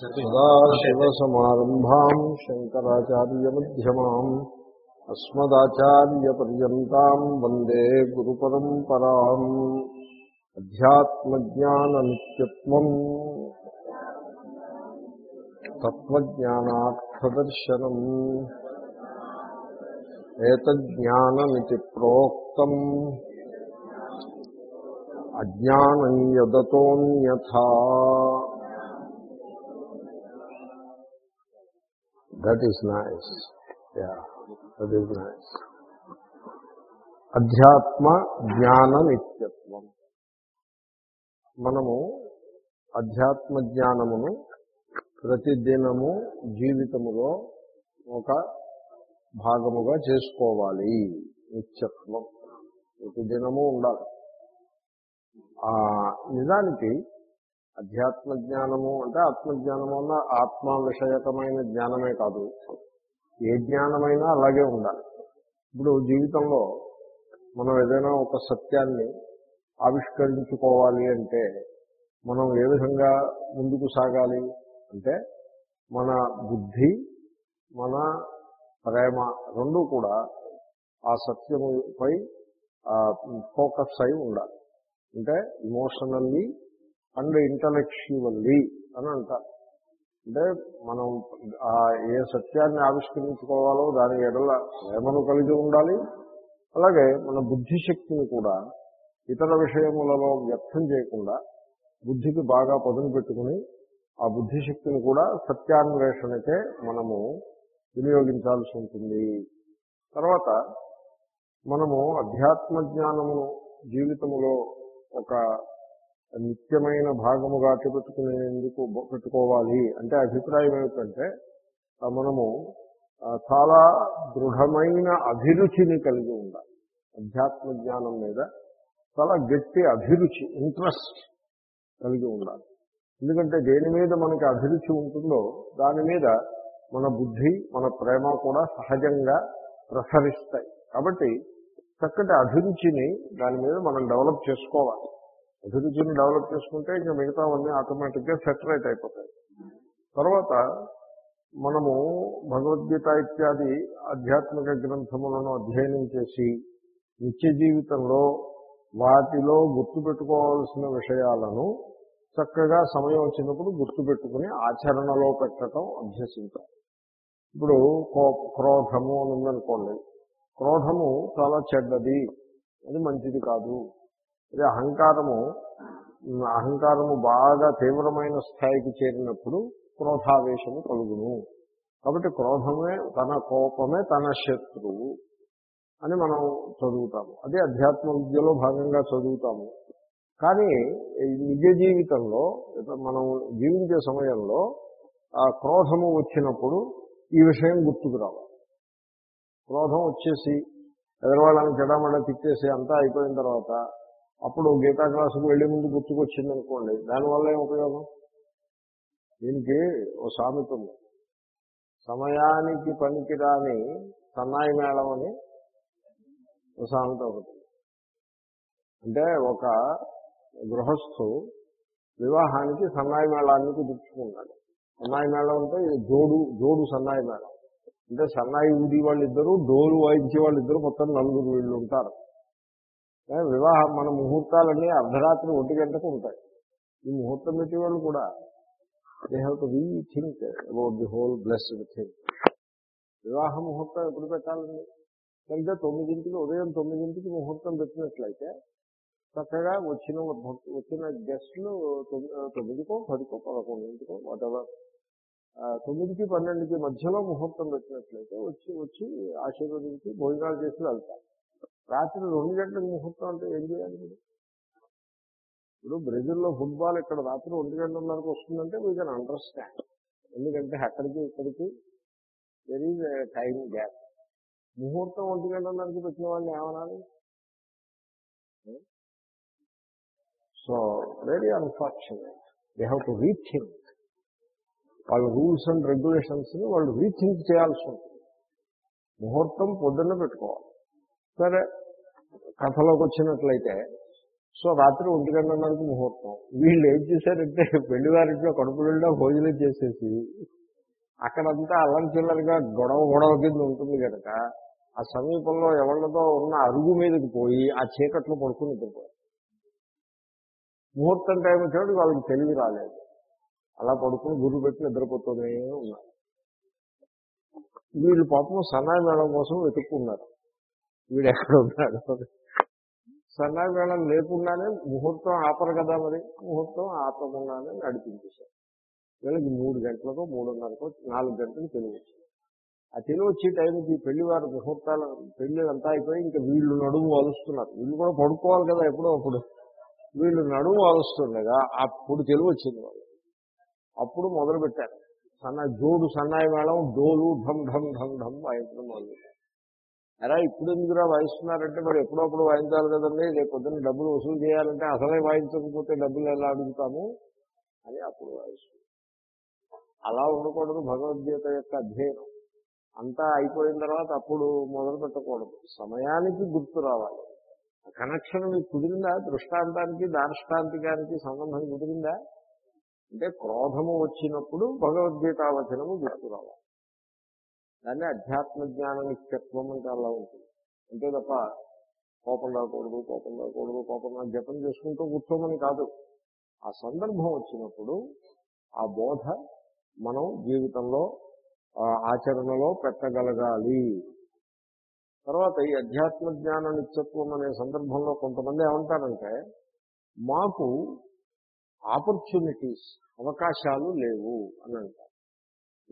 సదాశివసమారంభాం శంకరాచార్యమ్యమాం అస్మదాచార్యపర్యంతం వందే గురు పరంపరాం అధ్యాత్మజ్ఞాననిత్యత్వం తత్వజ్ఞానార్థదర్శనం ఏతజ్ఞానమితి ప్రోక్తం అజ్ఞానం that is nice yeah that is nice అధ్యాత్మ జ్ఞాన నిత్యత్వం మనము అధ్యాత్మ జ్ఞానమును ప్రతిదినము జీవితములో ఒక భాగముగా చేసుకోవాలి. నిత్యత్వం. ప్రతిదినము ఉండాలి. ఆ నిజానికి అధ్యాత్మ జ్ఞానము అంటే ఆత్మజ్ఞానము అన్న ఆత్మ విషయకమైన జ్ఞానమే కాదు. ఏ జ్ఞానమైనా అలాగే ఉండాలి. ఇప్పుడు జీవితంలో మనం ఏదైనా ఒక సత్యాన్ని ఆవిష్కరించుకోవాలి అంటే మనం ఏ విధంగా ముందుకు సాగాలి అంటే మన బుద్ధి మన ప్రేమ రెండు కూడా ఆ సత్యముపై ఫోకస్ అయి ఉండాలి. అంటే ఇమోషనల్లీ అండ్ ఇంటలెక్చువల్లీ అని అంటారు. అంటే మనం ఆ ఏ సత్యాన్ని ఆవిష్కరించుకోవాలో దాని ఎడల ప్రేమను కలిగి ఉండాలి. అలాగే మన బుద్ధిశక్తిని కూడా ఇతర విషయములలో వ్యర్థం చేయకుండా బుద్ధికి బాగా పదును పెట్టుకుని ఆ బుద్ధిశక్తిని కూడా సత్యాన్వేషణకే మనము వినియోగించాల్సి ఉంటుంది. తర్వాత మనము అధ్యాత్మ జ్ఞానమును జీవితములో ఒక నిత్యమైన భాగముగా పెట్టుకునేందుకు పెట్టుకోవాలి. అంటే అభిప్రాయం ఏమిటంటే మనము చాలా దృఢమైన అభిరుచిని కలిగి ఉండాలి. అధ్యాత్మ జ్ఞానం మీద చాలా గట్టి అభిరుచి ఇంట్రెస్ట్ కలిగి ఉండాలి. ఎందుకంటే దేని మీద మనకి అభిరుచి ఉంటుందో దాని మీద మన బుద్ధి మన ప్రేమ కూడా సహజంగా ప్రసరిస్తాయి. కాబట్టి చక్కటి అభిరుచిని దాని మీద మనం డెవలప్ చేసుకోవాలి. అభిరుచిని డెవలప్ చేసుకుంటే ఇంకా మిగతావన్నీ ఆటోమేటిక్గా సెటరేట్ అయిపోతాయి. తర్వాత మనము భగవద్గీత ఇత్యాది ఆధ్యాత్మిక గ్రంథములను అధ్యయనం చేసి నిత్య జీవితంలో వాటిలో గుర్తుపెట్టుకోవాల్సిన విషయాలను చక్కగా సమయం వచ్చినప్పుడు గుర్తుపెట్టుకుని ఆచరణలో పెట్టడం అభ్యసించాలి. ఇప్పుడు క్రోధము అని ఉందనుకోండి క్రోధము చాలా చెడ్డది అది మంచిది కాదు. అదే అహంకారము అహంకారము బాగా తీవ్రమైన స్థాయికి చేరినప్పుడు క్రోధావేశము కలుగును. కాబట్టి క్రోధమే తన కోపమే తన శత్రువు అని మనం చదువుతాము. అదే అధ్యాత్మ విద్యలో భాగంగా చదువుతాము. కానీ నిజ జీవితంలో మనం జీవించే సమయంలో ఆ క్రోధము వచ్చినప్పుడు ఈ విషయం గుర్తుకు రావాలి. క్రోధం వచ్చేసి ఎదరవాళ్ళని చెడమడ తిట్టేసి అంతా అయిపోయిన తర్వాత అప్పుడు గీతా క్లాసుకు వెళ్ళే ముందు గుర్తుకొచ్చింది అనుకోండి దానివల్ల ఏం ఉపయోగం? దీనికి ఓ సామెత ఉంది. సమయానికి పనికిరాని సన్నాయి మేళం అని ఓ సామెత ఒకటి. అంటే ఒక గృహస్థు వివాహానికి సన్నాయి మేళాన్ని కుదుర్చుకున్నాడు సన్నాయి మేళం అంటే జోడు జోడు సన్నాయి మేళం. అంటే సన్నాయి ఊది వాళ్ళిద్దరూ డోలు వాయించే వాళ్ళిద్దరూ మొత్తం నలుగురు వీళ్ళు ఉంటారు. వివాహం మన ముహూర్తాలన్నీ అర్ధరాత్రి ఒంటి గంటకు ఉంటాయి. ఈ ముహూర్తం పెట్టి వాళ్ళు కూడా they have to rethink about the whole blessed thing వివాహ ముహూర్తం ఎప్పుడు పెట్టాలండి? సరిగ్గా తొమ్మిదింటికి ఉదయం తొమ్మిదింటికి ముహూర్తం పెట్టినట్లయితే చక్కగా వచ్చిన వచ్చిన గెస్టులు తొమ్మిదికో పదికో పదకొండింటికో వాటెవర్ తొమ్మిదికి పన్నెండుకి మధ్యలో ముహూర్తం పెట్టినట్లయితే వచ్చి వచ్చి ఆశీర్వదించి భోజనాలు చేసి వెళ్తారు. రాత్రి రెండు గంటలకు ముహూర్తం అంటే ఏం చేయాలి ఇప్పుడు బ్రెజిల్లో ఫుట్బాల్ ఇక్కడ రాత్రి ఒంటి గంటన్నరకు వస్తుందంటే వీ కెన్ అండర్స్టాండ్ ఎందుకంటే అక్కడికి ఇక్కడికి దెర్ ఈజ్ టైం గ్యాప్ ముహూర్తం ఒంటి గంటన్నరకి పెట్టిన వాళ్ళని ఏమనాలి? So very unfortunate they have to rethink వాళ్ళ రూల్స్ అండ్ రెగ్యులేషన్స్ని వాళ్ళు రీథింక్ చేయాల్సి ఉంటుంది. ముహూర్తం పొద్దున్న పెట్టుకోవాలి. సరే కథలోకి వచ్చినట్లయితే సో రాత్రి ఒంటి గంటన్నరకు ముహూర్తం. వీళ్ళు ఏం చేశారంటే పెళ్ళి వారింట్లో భోజనం చేసేసి అక్కడంతా అల్లం చిల్లరగా గొడవ గొడవ కింద ఉంటుంది కనుక ఆ సమీపంలో ఎవరితో ఉన్న అరుగు మీదకి పోయి ఆ చీకట్లో పడుకుని పోయారు ముహూర్తం టైం వచ్చేవాడు వాళ్ళకి తెలివి రాలేదు. అలా పడుకుని గురు పెట్టి నిద్రపోతూనే ఉన్నారు. వీళ్ళు పాపం సన్నాయి మేడం కోసం వెతుక్కున్నారు. వీడు ఎక్కడ ఉన్నాడు. సన్నాయి మేళం లేకుండానే ముహూర్తం ఆపరు కదా మరి. ముహూర్తం ఆపకుండానే నడిపించేశారు. వీళ్ళకి మూడు గంటలకో మూడున్నరకో నాలుగు గంటలకు తెలివి వచ్చింది. ఆ తెలివి వచ్చే టైంకి పెళ్ళి వారి ముహూర్తాలు పెళ్ళి అంతా అయిపోయి ఇంకా వీళ్ళు నడుము వలుస్తున్నారు వీళ్ళు కూడా పడుకోవాలి కదా ఎప్పుడో అప్పుడు. వీళ్ళు నడుము వలుస్తుండగా అప్పుడు తెలివి వచ్చింది వాళ్ళు అప్పుడు మొదలు పెట్టారు సన్న జోడు సన్నాయి మేళం డోలు ఢమ్ ఢమ్ ఢమ్ ఢమ్ వాయించడం మొదలు ఎలా ఇప్పుడు ఎందుకురా వాయిస్తున్నారంటే మరి ఎప్పుడప్పుడు వాయించాలి కదండి. రేపు పొద్దున్న డబ్బులు వసూలు చేయాలంటే అసలే వాయించకపోతే డబ్బులు ఎలా అడుగుతాము? అని అప్పుడు వాయిస్తుంది. అలా ఉండకూడదు భగవద్గీత యొక్క అధ్యయనం. అంతా అయిపోయిన తర్వాత అప్పుడు మొదలు పెట్టకూడదు. సమయానికి గుర్తు రావాలి. కనెక్షన్ మీకు కుదిరిందా? దృష్టాంతానికి దార్ష్టాంతికానికి సంబంధం కుదిరిందా? అంటే క్రోధము వచ్చినప్పుడు భగవద్గీత వచనము గుర్తు రావాలి. దాన్ని అధ్యాత్మ జ్ఞాన నిత్యత్వం అంటే అలా ఉంటుంది అంతే తప్ప కోపం రాకూడదు కోపం రాకూడదు కోపం రా జపం చేసుకుంటూ కూర్చోమని కాదు. ఆ సందర్భం వచ్చినప్పుడు ఆ బోధ మనం జీవితంలో ఆ ఆచరణలో పెట్టగలగాలి. తర్వాత ఈ అధ్యాత్మ జ్ఞాన నిత్యత్వం అనే సందర్భంలో కొంతమంది ఏమంటారంటే మాకు ఆపర్చునిటీస్ అవకాశాలు లేవు అని అంటారు.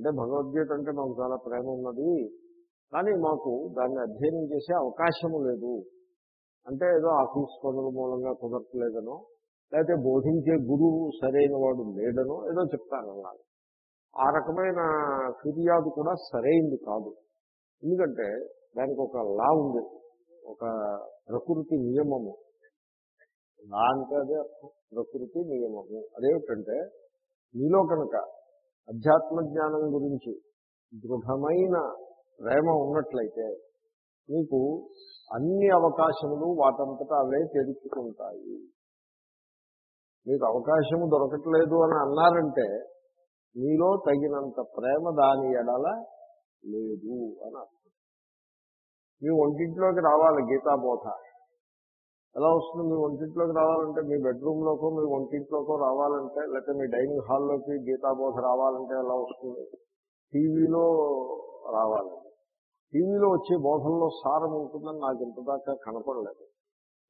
అంటే భగవద్గీత అంటే మాకు చాలా ప్రేమ ఉన్నది. కానీ మాకు దాన్ని అధ్యయనం చేసే అవకాశము లేదు. అంటే ఏదో ఆఫీస్ పనుల మూలంగా కుదరట్లేదనో లేకపోతే బోధించే గురువు సరైన వాడు లేడనో ఏదో చెప్తారన్నారు. ఆ రకమైన ఫిర్యాదు కూడా సరైంది కాదు. ఎందుకంటే దానికి ఒక లా ఉంది. ఒక ప్రకృతి నియమము. లా అంటే అదే ప్రకృతి నియమము. అదేమిటంటే మీలో కనుక అధ్యాత్మ జ్ఞానం గురించి దృఢమైన ప్రేమ ఉన్నట్లయితే మీకు అన్ని అవకాశములు వాటంతటా అవే తెరుచుకుంటాయి మీకు అవకాశము దొరకట్లేదు అని అన్నారంటే మీలో తగినంత ప్రేమ దాని ఎడల లేదు అని అర్థం. మీ ఒంటింట్లోకి రావాలి గీతాబోధ. ఎలా వస్తుంది? మీ ఒంటింట్లోకి రావాలంటే మీ బెడ్రూమ్లోకో మీ ఒంటింట్లోకో రావాలంటే లేకపోతే మీ డైనింగ్ హాల్లోకి గీతాబోధ రావాలంటే ఎలా వస్తుంది? టీవీలో రావాలి. టీవీలో వచ్చే బోధల్లో సారం ఉంటుందని నాకు ఇంతదాకా కనపడలేదు.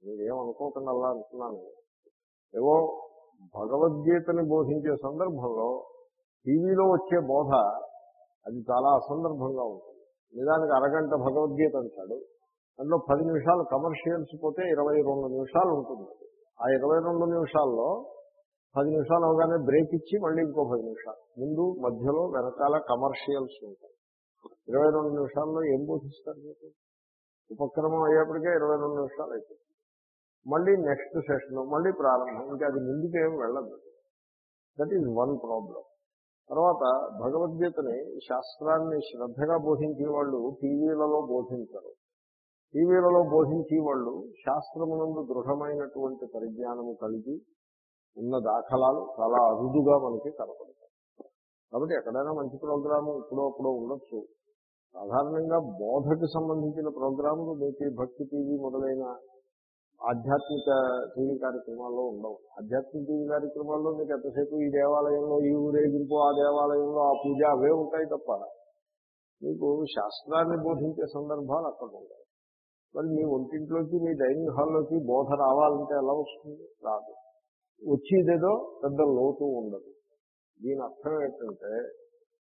మీరేమనుకోకుండా అలా అంటున్నాను. ఏవో భగవద్గీతని బోధించే సందర్భంలో టీవీలో వచ్చే బోధ అది చాలా అసందర్భంగా ఉంటుంది. నిజానికి అరగంట భగవద్గీత అంటాడు. అందులో పది నిమిషాలు కమర్షియల్స్ పోతే ఇరవై రెండు నిమిషాలు ఉంటుంది. ఆ ఇరవై రెండు నిమిషాల్లో పది నిమిషాలు అవగానే బ్రేక్ ఇచ్చి మళ్ళీ ఇంకో పది నిమిషాలు. ముందు మధ్యలో వెనకాల కమర్షియల్స్ ఉంటాయి. ఇరవై రెండు నిమిషాల్లో ఏం బోధిస్తారు మీకు ఉపక్రమం అయ్యేప్పటికే ఇరవై రెండు నిమిషాలు అయిపోతుంది. మళ్ళీ నెక్స్ట్ సెషన్ మళ్ళీ ప్రారంభం. ఇంకా అది ముందుకేం వెళ్ళదు. దట్ ఈజ్ వన్ ప్రాబ్లం తర్వాత భగవద్గీతని శాస్త్రాన్ని శ్రద్ధగా బోధించే వాళ్ళు టీవీలలో బోధించరు. టీవీలలో బోధించే వాళ్ళు శాస్త్రమునందు దృఢమైనటువంటి పరిజ్ఞానము కలిగి ఉన్న దాఖలాలు చాలా అరుదుగా మనకి కనపడతాయి. కాబట్టి ఎక్కడైనా మంచి ప్రోగ్రాము ఇప్పుడో అప్పుడో ఉండొచ్చు. సాధారణంగా బోధకు సంబంధించిన ప్రోగ్రాములు మీకు భక్తి టీవీ మొదలైన ఆధ్యాత్మిక టీవీ కార్యక్రమాల్లో ఉండవు. ఆధ్యాత్మిక టీవీ కార్యక్రమాల్లో మీకు ఎంతసేపు ఈ దేవాలయంలో ఈ ఊరేగింపు ఆ దేవాలయంలో ఆ పూజ అవే ఉంటాయి తప్ప మీకు శాస్త్రాన్ని బోధించే సందర్భాలు అక్కడ ఉండవు. మరి మీ ఒంటింట్లోకి మీ డైనింగ్ హాల్లోకి బోధ రావాలంటే ఎలా వస్తుంది? రాదు. వచ్చేదేదో పెద్ద లోతు ఉండదు. దీని అర్థం ఏంటంటే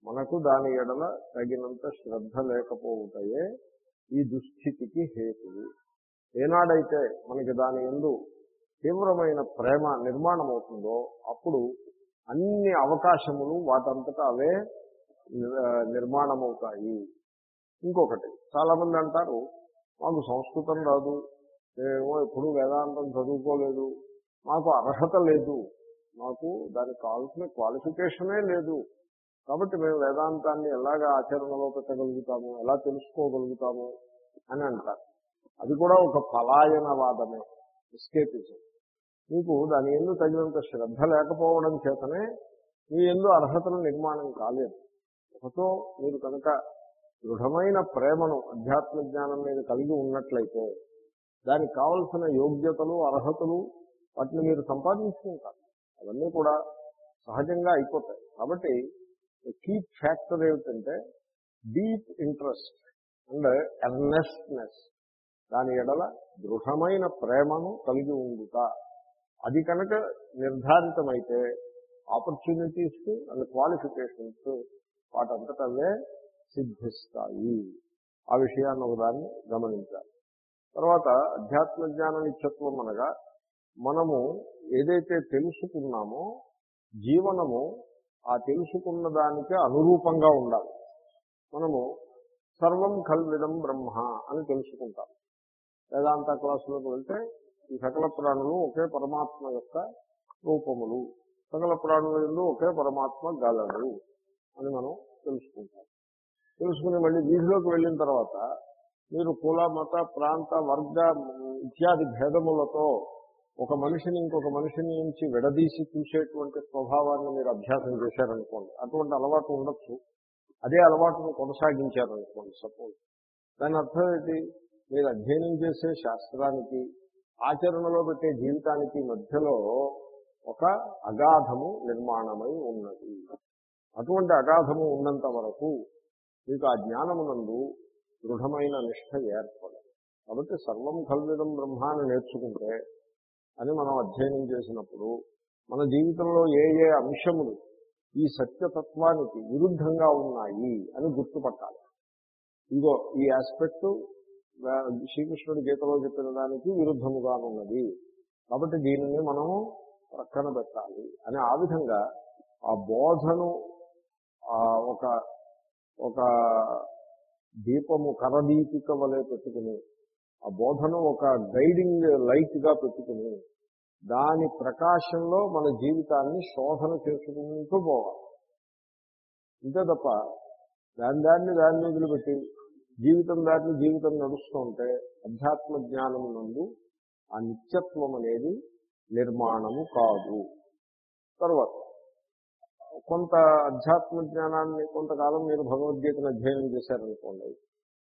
మనకు దాని ఎడల తగినంత శ్రద్ధ లేకపోవుతాయే ఈ దుస్థితికి హేతువు ఏనాడైతే మనకి దాని ఎందు తీవ్రమైన ప్రేమ నిర్మాణం అవుతుందో అప్పుడు అన్ని అవకాశములు వాటంతటా అవే నిర్మాణమవుతాయి. ఇంకొకటి చాలామంది అంటారు మాకు సంస్కృతం రాదు. మేము ఎప్పుడు వేదాంతం చదువుకోలేదు. మాకు అర్హత లేదు. మాకు దానికి కావాల్సిన క్వాలిఫికేషనే లేదు. కాబట్టి మేము వేదాంతాన్ని ఎలాగ ఆచరణలో పెట్టగలుగుతాము ఎలా తెలుసుకోగలుగుతాము అని అంటారు. అది కూడా ఒక పలాయనవాదమే ఎస్కేపిజం. మీకు దాని ఎందు తగినంత శ్రద్ధ లేకపోవడం చేతనే మీ ఎందు అర్హతల నిర్మాణం కాలేదు. ఒకతో మీరు కనుక దృఢమైన ప్రేమను అధ్యాత్మ జ్ఞానం మీద కలిగి ఉన్నట్లయితే దానికి కావలసిన యోగ్యతలు అర్హతలు వాటిని మీరు సంపాదించుకుంటారు. అవన్నీ కూడా సహజంగా అయిపోతాయి. కాబట్టి కీ ఫ్యాక్టర్ ఏమిటంటే డీప్ ఇంట్రెస్ట్ అండ్ ఎర్నెస్ట్నెస్ దాని ఎడల దృఢమైన ప్రేమను కలిగి ఉండుట. అది కనుక నిర్ధారితమైతే ఆపర్చునిటీస్ అండ్ క్వాలిఫికేషన్స్ వాటంతటవే సిద్ధిస్తాయి. ఆ విషయాన్ని ఒకదాన్ని గమనించాలి. తర్వాత అధ్యాత్మ జ్ఞాన నిత్యత్వం అనగా మనము ఏదైతే తెలుసుకున్నామో జీవనము ఆ తెలుసుకున్న దానికి అనురూపంగా ఉండాలి. మనము సర్వం కల్విదం బ్రహ్మ అని తెలుసుకుంటాం. వేదాంత క్లాసులోకి వెళ్తే ఈ సకల ప్రాణులు ఒకే పరమాత్మ యొక్క రూపములు. సకల ప్రాణులందు ఒకే పరమాత్మ గలడు అని మనం తెలుసుకుంటాం. తెలుసుకుని మళ్ళీ వీధిలోకి వెళ్ళిన తర్వాత మీరు కుల మత ప్రాంత వర్గ ఇత్యాది భేదములతో ఒక మనిషిని ఇంకొక మనిషిని నుంచి విడదీసి చూసేటువంటి స్వభావాన్ని మీరు అభ్యాసం చేశారనుకోండి అటువంటి అలవాటు ఉండొచ్చు. అదే అలవాటును కొనసాగించారనుకోండి సపోజ్. దాని అర్థం ఏంటి? మీరు అధ్యయనం చేసే శాస్త్రానికి ఆచరణలో పెట్టే జీవితానికి మధ్యలో ఒక అగాధము నిర్మాణమై ఉన్నది. అటువంటి అగాధము ఉన్నంత వరకు మీకు ఆ జ్ఞానమునందు దృఢమైన నిష్ట ఏర్పడదు. కాబట్టి సర్వం కల్విదం బ్రహ్మాన్ని నేర్చుకుంటే అని మనం అధ్యయనం చేసినప్పుడు మన జీవితంలో ఏ ఏ అంశములు ఈ సత్యతత్వానికి విరుద్ధంగా ఉన్నాయి అని గుర్తుపట్టాలి. ఇగో ఈ ఆస్పెక్ట్ శ్రీకృష్ణుడి గీతలో చెప్పిన దానికి విరుద్ధముగానున్నది కాబట్టి దీనిని మనము ప్రక్కన పెట్టాలి. అని ఆ విధంగా ఆ బోధను ఆ ఒక ఒక దీపము కరదీపిక వలె పెట్టుకుని ఆ బోధను ఒక గైడింగ్ లైట్గా పెట్టుకుని దాని ప్రకాశంలో మన జీవితాన్ని శోధన చేసుకుంటూ పోవాలి. ఇంతే తప్ప దాని దాన్ని దాన్ని వదిలిపెట్టి జీవితం దాటిని జీవితం నడుస్తుంటే అధ్యాత్మ జ్ఞానం నందు ఆ నిత్యత్వం అనేది నిర్మాణము కాదు. తర్వాత కొంత అధ్యాత్మ జ్ఞానాన్ని కొంతకాలం మీరు భగవద్గీతను అధ్యయనం చేశారనుకోండి.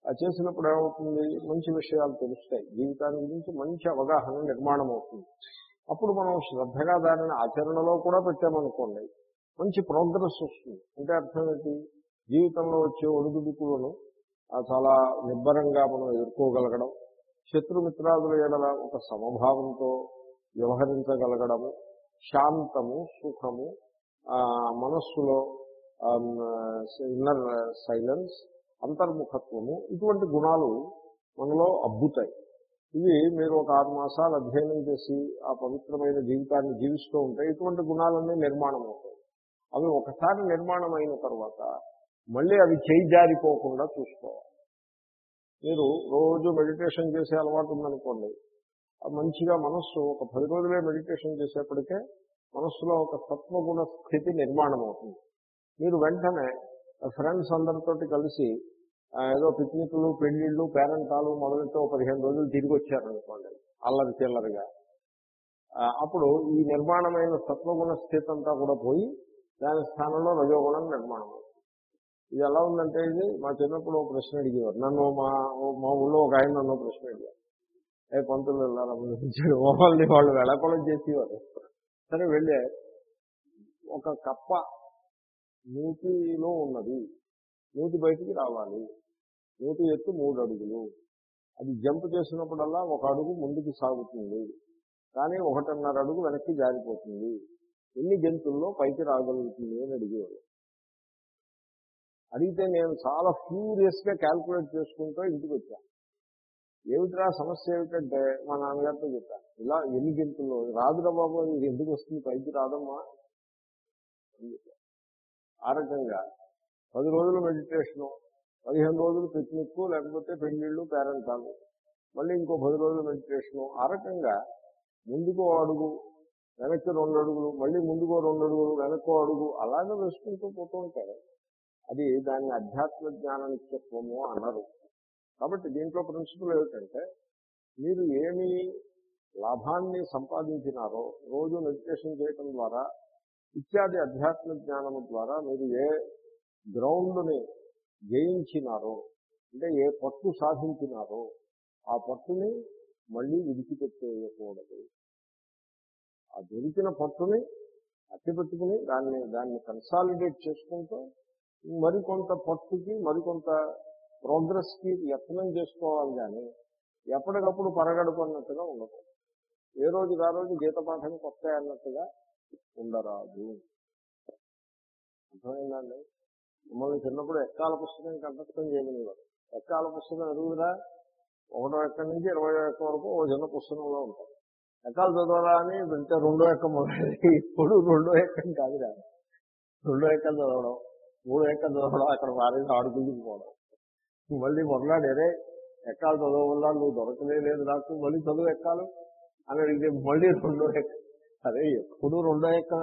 ఆ చేసినప్పుడు ఏమవుతుంది? మంచి విషయాలు తెలుస్తాయి. జీవితాన్ని గురించి మంచి అవగాహన నిర్మాణం అవుతుంది అప్పుడు మనం శ్రద్ధగా దానిని ఆచరణలో కూడా పెట్టామనుకోండి మంచి ప్రోగ్రెస్ వస్తుంది. అంటే అర్థం ఏంటి? జీవితంలో వచ్చే ఒడుగుడుకులను చాలా నిబ్బరంగా మనం ఎదుర్కోగలగడం శత్రుమిత్రాదుల ఎడల ఒక సమభావంతో వ్యవహరించగలగడము శాంతము సుఖము మనస్సులో ఇన్నర్ సైలెన్స్ అంతర్ముఖత్వము ఇటువంటి గుణాలు మనలో అబ్బుతాయి ఇవి మీరు ఒక ఆరు మాసాలు అధ్యయనం చేసి ఆ పవిత్రమైన జీవితాన్ని జీవిస్తూ ఉంటే ఇటువంటి గుణాలన్నీ నిర్మాణం అవుతాయి అవి ఒకసారి నిర్మాణం అయిన తర్వాత మళ్ళీ అవి చేయి జారిపోకుండా చూసుకోవాలి. మీరు రోజు మెడిటేషన్ చేసే అలవాటు ఉందనుకోండి మంచిగా మనస్సు ఒక పది రోజులే మెడిటేషన్ చేసేప్పటికే మనస్సులో ఒక సత్వగుణ స్థితి నిర్మాణం అవుతుంది మీరు వెంటనే ఫ్రెండ్స్ అందరితోటి కలిసి ఏదో పిక్నిక్లు పెళ్ళిళ్ళు పేరెంటాలు మొదలైతే పదిహేను రోజులు తిరిగి వచ్చారనుకోండి అల్లరి చిల్లరిగా. అప్పుడు ఈ నిర్మాణమైన సత్వగుణ స్థితి అంతా కూడా పోయి దాని స్థానంలో రజోగుణం నిర్మాణం ఇది ఎలా ఉందంటే ఇది మా చిన్నప్పుడు ఒక ప్రశ్న అడిగేవారు. నన్ను మా మా ఊళ్ళో ఒక ఆయన నన్ను ప్రశ్న అడిగారు. ఏ పంతులు వెళ్ళారు వాళ్ళని వాళ్ళు వెళ్ళకొలం చేసేవారు. సరే వెళ్ళే ఒక కప్ప నూతిలో ఉన్నది. నూతి బయటికి రావాలి. నూటి ఎత్తు మూడు అడుగులు. అది జంప్ చేసినప్పుడల్లా ఒక అడుగు ముందుకు సాగుతుంది. కానీ ఒకటిన్నర అడుగు వెనక్కి జారిపోతుంది. ఎన్ని జంతువుల్లో పైకి రాగలుగుతుంది అని అడిగేవాడు. అడిగితే నేను చాలా ఫ్యూరియస్గా క్యాల్కులేట్ చేసుకుంటూ ఇంటికి వచ్చాను ఏమిట్రా సమస్య ఏమిటంటే మా నాన్నగారితో చెప్పాను ఇలా ఎన్ని గెంతుల్లో రాదురా బాబు ఇది ఎందుకు వస్తుంది? పైకి రాదమ్మా ఆ రకంగా పది రోజులు మెడిటేషను పదిహేను రోజులు పిక్నిక్ లేకపోతే పెళ్ళిళ్ళు పేరెంటాలు మళ్ళీ ఇంకో పది రోజులు మెడిటేషను ఆ రకంగా ముందుకో అడుగు వెనక్కి రెండు అడుగులు మళ్ళీ ముందుకో రెండు అడుగులు వెనక్కో అడుగు అలాగే వేసుకుంటూ పోతూ ఉంటారు. అది దాన్ని అధ్యాత్మ జ్ఞాన నిత్యత్వము అన్నారు కాబట్టి దీంట్లో ప్రిన్సిపల్ ఏమిటంటే మీరు ఏమి లాభాన్ని సంపాదించినారో రోజు మెడిటేషన్ చేయటం ద్వారా ఇత్యాది అధ్యాత్మ జ్ఞానము ద్వారా మీరు ఏ గ్రౌండ్ని జయించినారో అంటే ఏ పట్టు సాధించినారో ఆ పట్టుని మళ్ళీ విడిచిపెట్టేయకూడదు. ఆ దొరికిన పట్టుని అట్టిపెట్టుకుని దాన్ని దాన్ని కన్సాలిడేట్ చేసుకుంటూ మరికొంత పట్టుకి మరికొంత ప్రోగ్రెస్కి యత్నం చేసుకోవాలి కానీ ఎప్పటికప్పుడు పరగడుకున్నట్టుగా ఉండకూడదు. ఏ రోజు ఆ రోజు గీత పాఠం కొత్త అన్నట్టుగా ఉండరాదు. అర్థమైందండి? మమ్మల్ని చిన్నప్పుడు ఎక్కాల పుస్తకం కంఠస్థం చేయమనేవారు. ఎక్కాల పుస్తకం ఎరుగుదరా ఒకటో ఎక్కడి నుంచి ఇరవై ఎక్క వరకు ఓ చిన్న పుస్తకంలో ఉంటాం ఎక్కాలు చదవరా అని వింటే రెండో ఎక్క మొదలైంది ఇప్పుడు రెండో ఎక్కం కాదు కాదు రెండో ఎక్కలు చదవడం మూడో ఎక్కలు చదవడం అక్కడ మారేసి ఆడుకుంటుపోవడం మళ్ళీ ఎక్కాలి చదువు వల్ల నువ్వు దొరకలే లేదు నాకు మళ్ళీ చదువు ఎక్కాలి? అని అడిగితే మళ్ళీ రెండో ఎక్క. అరే ఎప్పుడు రెండో ఎక్క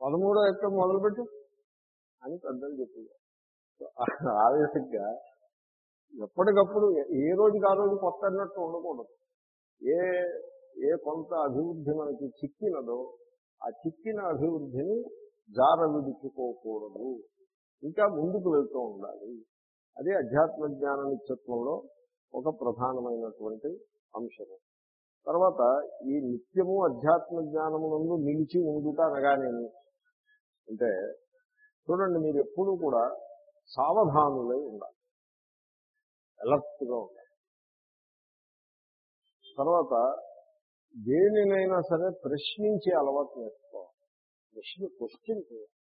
పదమూడో ఎక్క మొదలుపెట్టు. అని పెద్దలు చెప్పారు. ఆ విధంగా ఎప్పటికప్పుడు ఏ రోజుకి ఆ రోజు కొత్త అన్నట్టు ఉండకూడదు. ఏ ఏ కొంత అభివృద్ధి మనకి చిక్కినదో ఆ చిక్కిన అభివృద్ధిని జార విడుచుకోకూడదు ఇంకా ముందుకు వెళ్తూ ఉండాలి. అదే అధ్యాత్మ జ్ఞాన నిత్యత్వంలో ఒక ప్రధానమైనటువంటి అంశము. తర్వాత ఈ నిత్యము అధ్యాత్మ జ్ఞానమునందు నిలిచి ఉండుట అనగానేమి అంటే చూడండి మీరు ఎప్పుడూ కూడా సావధానులై ఉండాలి. ఎలర్ట్గా ఉండాలి. తర్వాత దేనినైనా సరే ప్రశ్నించే అలవాటు నేర్చుకోవాలి. ప్రశ్న క్వశ్చన్ చేయాలి.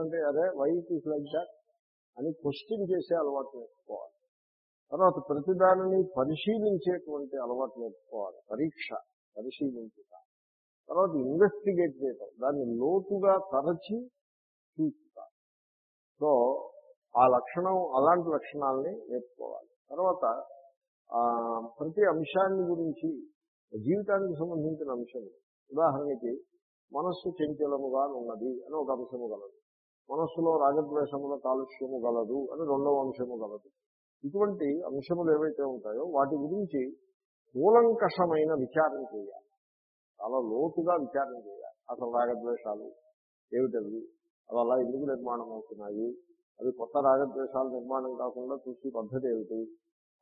అంటే అదే why it is like that అని క్వశ్చన్ చేసే అలవాటు నేర్చుకోవాలి. తర్వాత ప్రతిదానిని పరిశీలించేటువంటి అలవాటు నేర్చుకోవాలి. పరీక్ష పరిశీలించుట. తర్వాత ఇన్వెస్టిగేట్ చేయటం. దాన్ని లోతుగా తరచి చూచుట. సో ఆ లక్షణం అలాంటి లక్షణాలని నేర్చుకోవాలి. తర్వాత ప్రతి అంశాన్ని గురించి జీవితానికి సంబంధించిన అంశం. ఉదాహరణకి మనస్సు చంచలముగా ఉన్నది అని ఒక అంశము గలదు. మనస్సులో రాగద్వేషముల కాలుష్యము గలదు అని రెండవ అంశము గలదు. ఇటువంటి అంశములు ఏవైతే ఉంటాయో వాటి గురించి కూలంకషమైన విచారణ చేయాలి. చాలా లోతుగా విచారణ చేయాలి. అసలు రాగద్వేషాలు ఏమిటవి? అవి అలా ఎందుకు నిర్మాణం అవుతున్నాయి? అవి కొత్త రాగద్వేషాలు నిర్మాణం కాకుండా చూసే పద్ధతి ఏమిటి?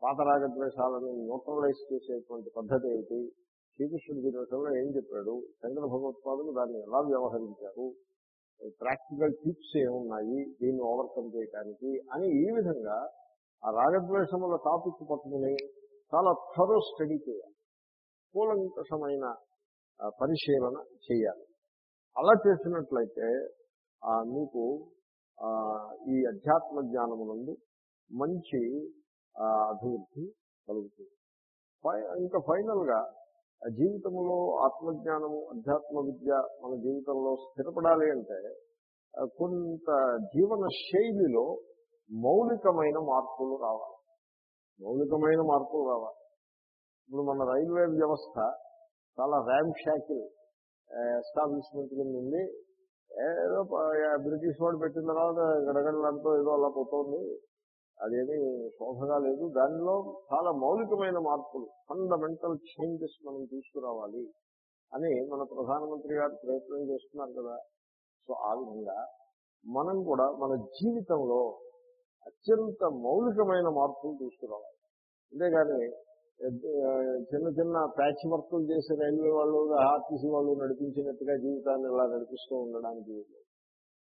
పాత రాగద్వేషాలను న్యూట్రలైజ్ చేసేటువంటి పద్ధతి ఏమిటి? శ్రీకృష్ణుడి దీని విషయంలో ఏం చెప్పాడు? శంకర భగవత్పాదులు దాన్ని ఎలా వ్యవహరించారు? ప్రాక్టికల్ టిప్స్ ఏమున్నాయి దీన్ని ఓవర్కమ్ చేయడానికి అని ఈ విధంగా ఆ రాగద్వేషముల టాపిక్ పట్టుకుని చాలా థరో స్టడీ చేయాలి. కూలంకషమైన పరిశీలన చేయాలి. అలా చేసినట్లయితే మీకు ఈ అధ్యాత్మ జ్ఞానమునందు మంచి అభివృద్ధి కలుగుతుంది. ఇంకా ఫైనల్గా జీవితంలో ఆత్మజ్ఞానము అధ్యాత్మ విద్య మన జీవితంలో స్థిరపడాలి అంటే కొంత జీవన శైలిలో మౌలికమైన మార్పులు రావాలి. మౌలికమైన మార్పులు రావాలి. ఇప్పుడు మన రైల్వే వ్యవస్థ చాలా ర్యాంప్ షాకిల్ ఎస్టాబ్లిష్మెంట్ కింద ఉంది. ఏదో బ్రిటిష్ వాడు పెట్టిన తర్వాత గడగడలంతో ఏదో అలా పోతుంది. అదేమి శోభగా లేదు. దానిలో చాలా మౌలికమైన మార్పులు ఫండమెంటల్ చేంజెస్ మనం తీసుకురావాలి అని మన ప్రధానమంత్రి గారు ప్రయత్నం చేస్తున్నారు కదా. సో ఆ విధంగా మనం కూడా మన జీవితంలో అత్యంత మౌలికమైన మార్పులు తీసుకురావాలి. అంతేగాని చిన్న చిన్న ప్యాచ్ వర్కులు చేసే రైల్వే వాళ్ళు ఆర్టీసీ వాళ్ళు నడిపించినట్టుగా జీవితాన్ని ఇలా నడిపిస్తూ ఉండడానికి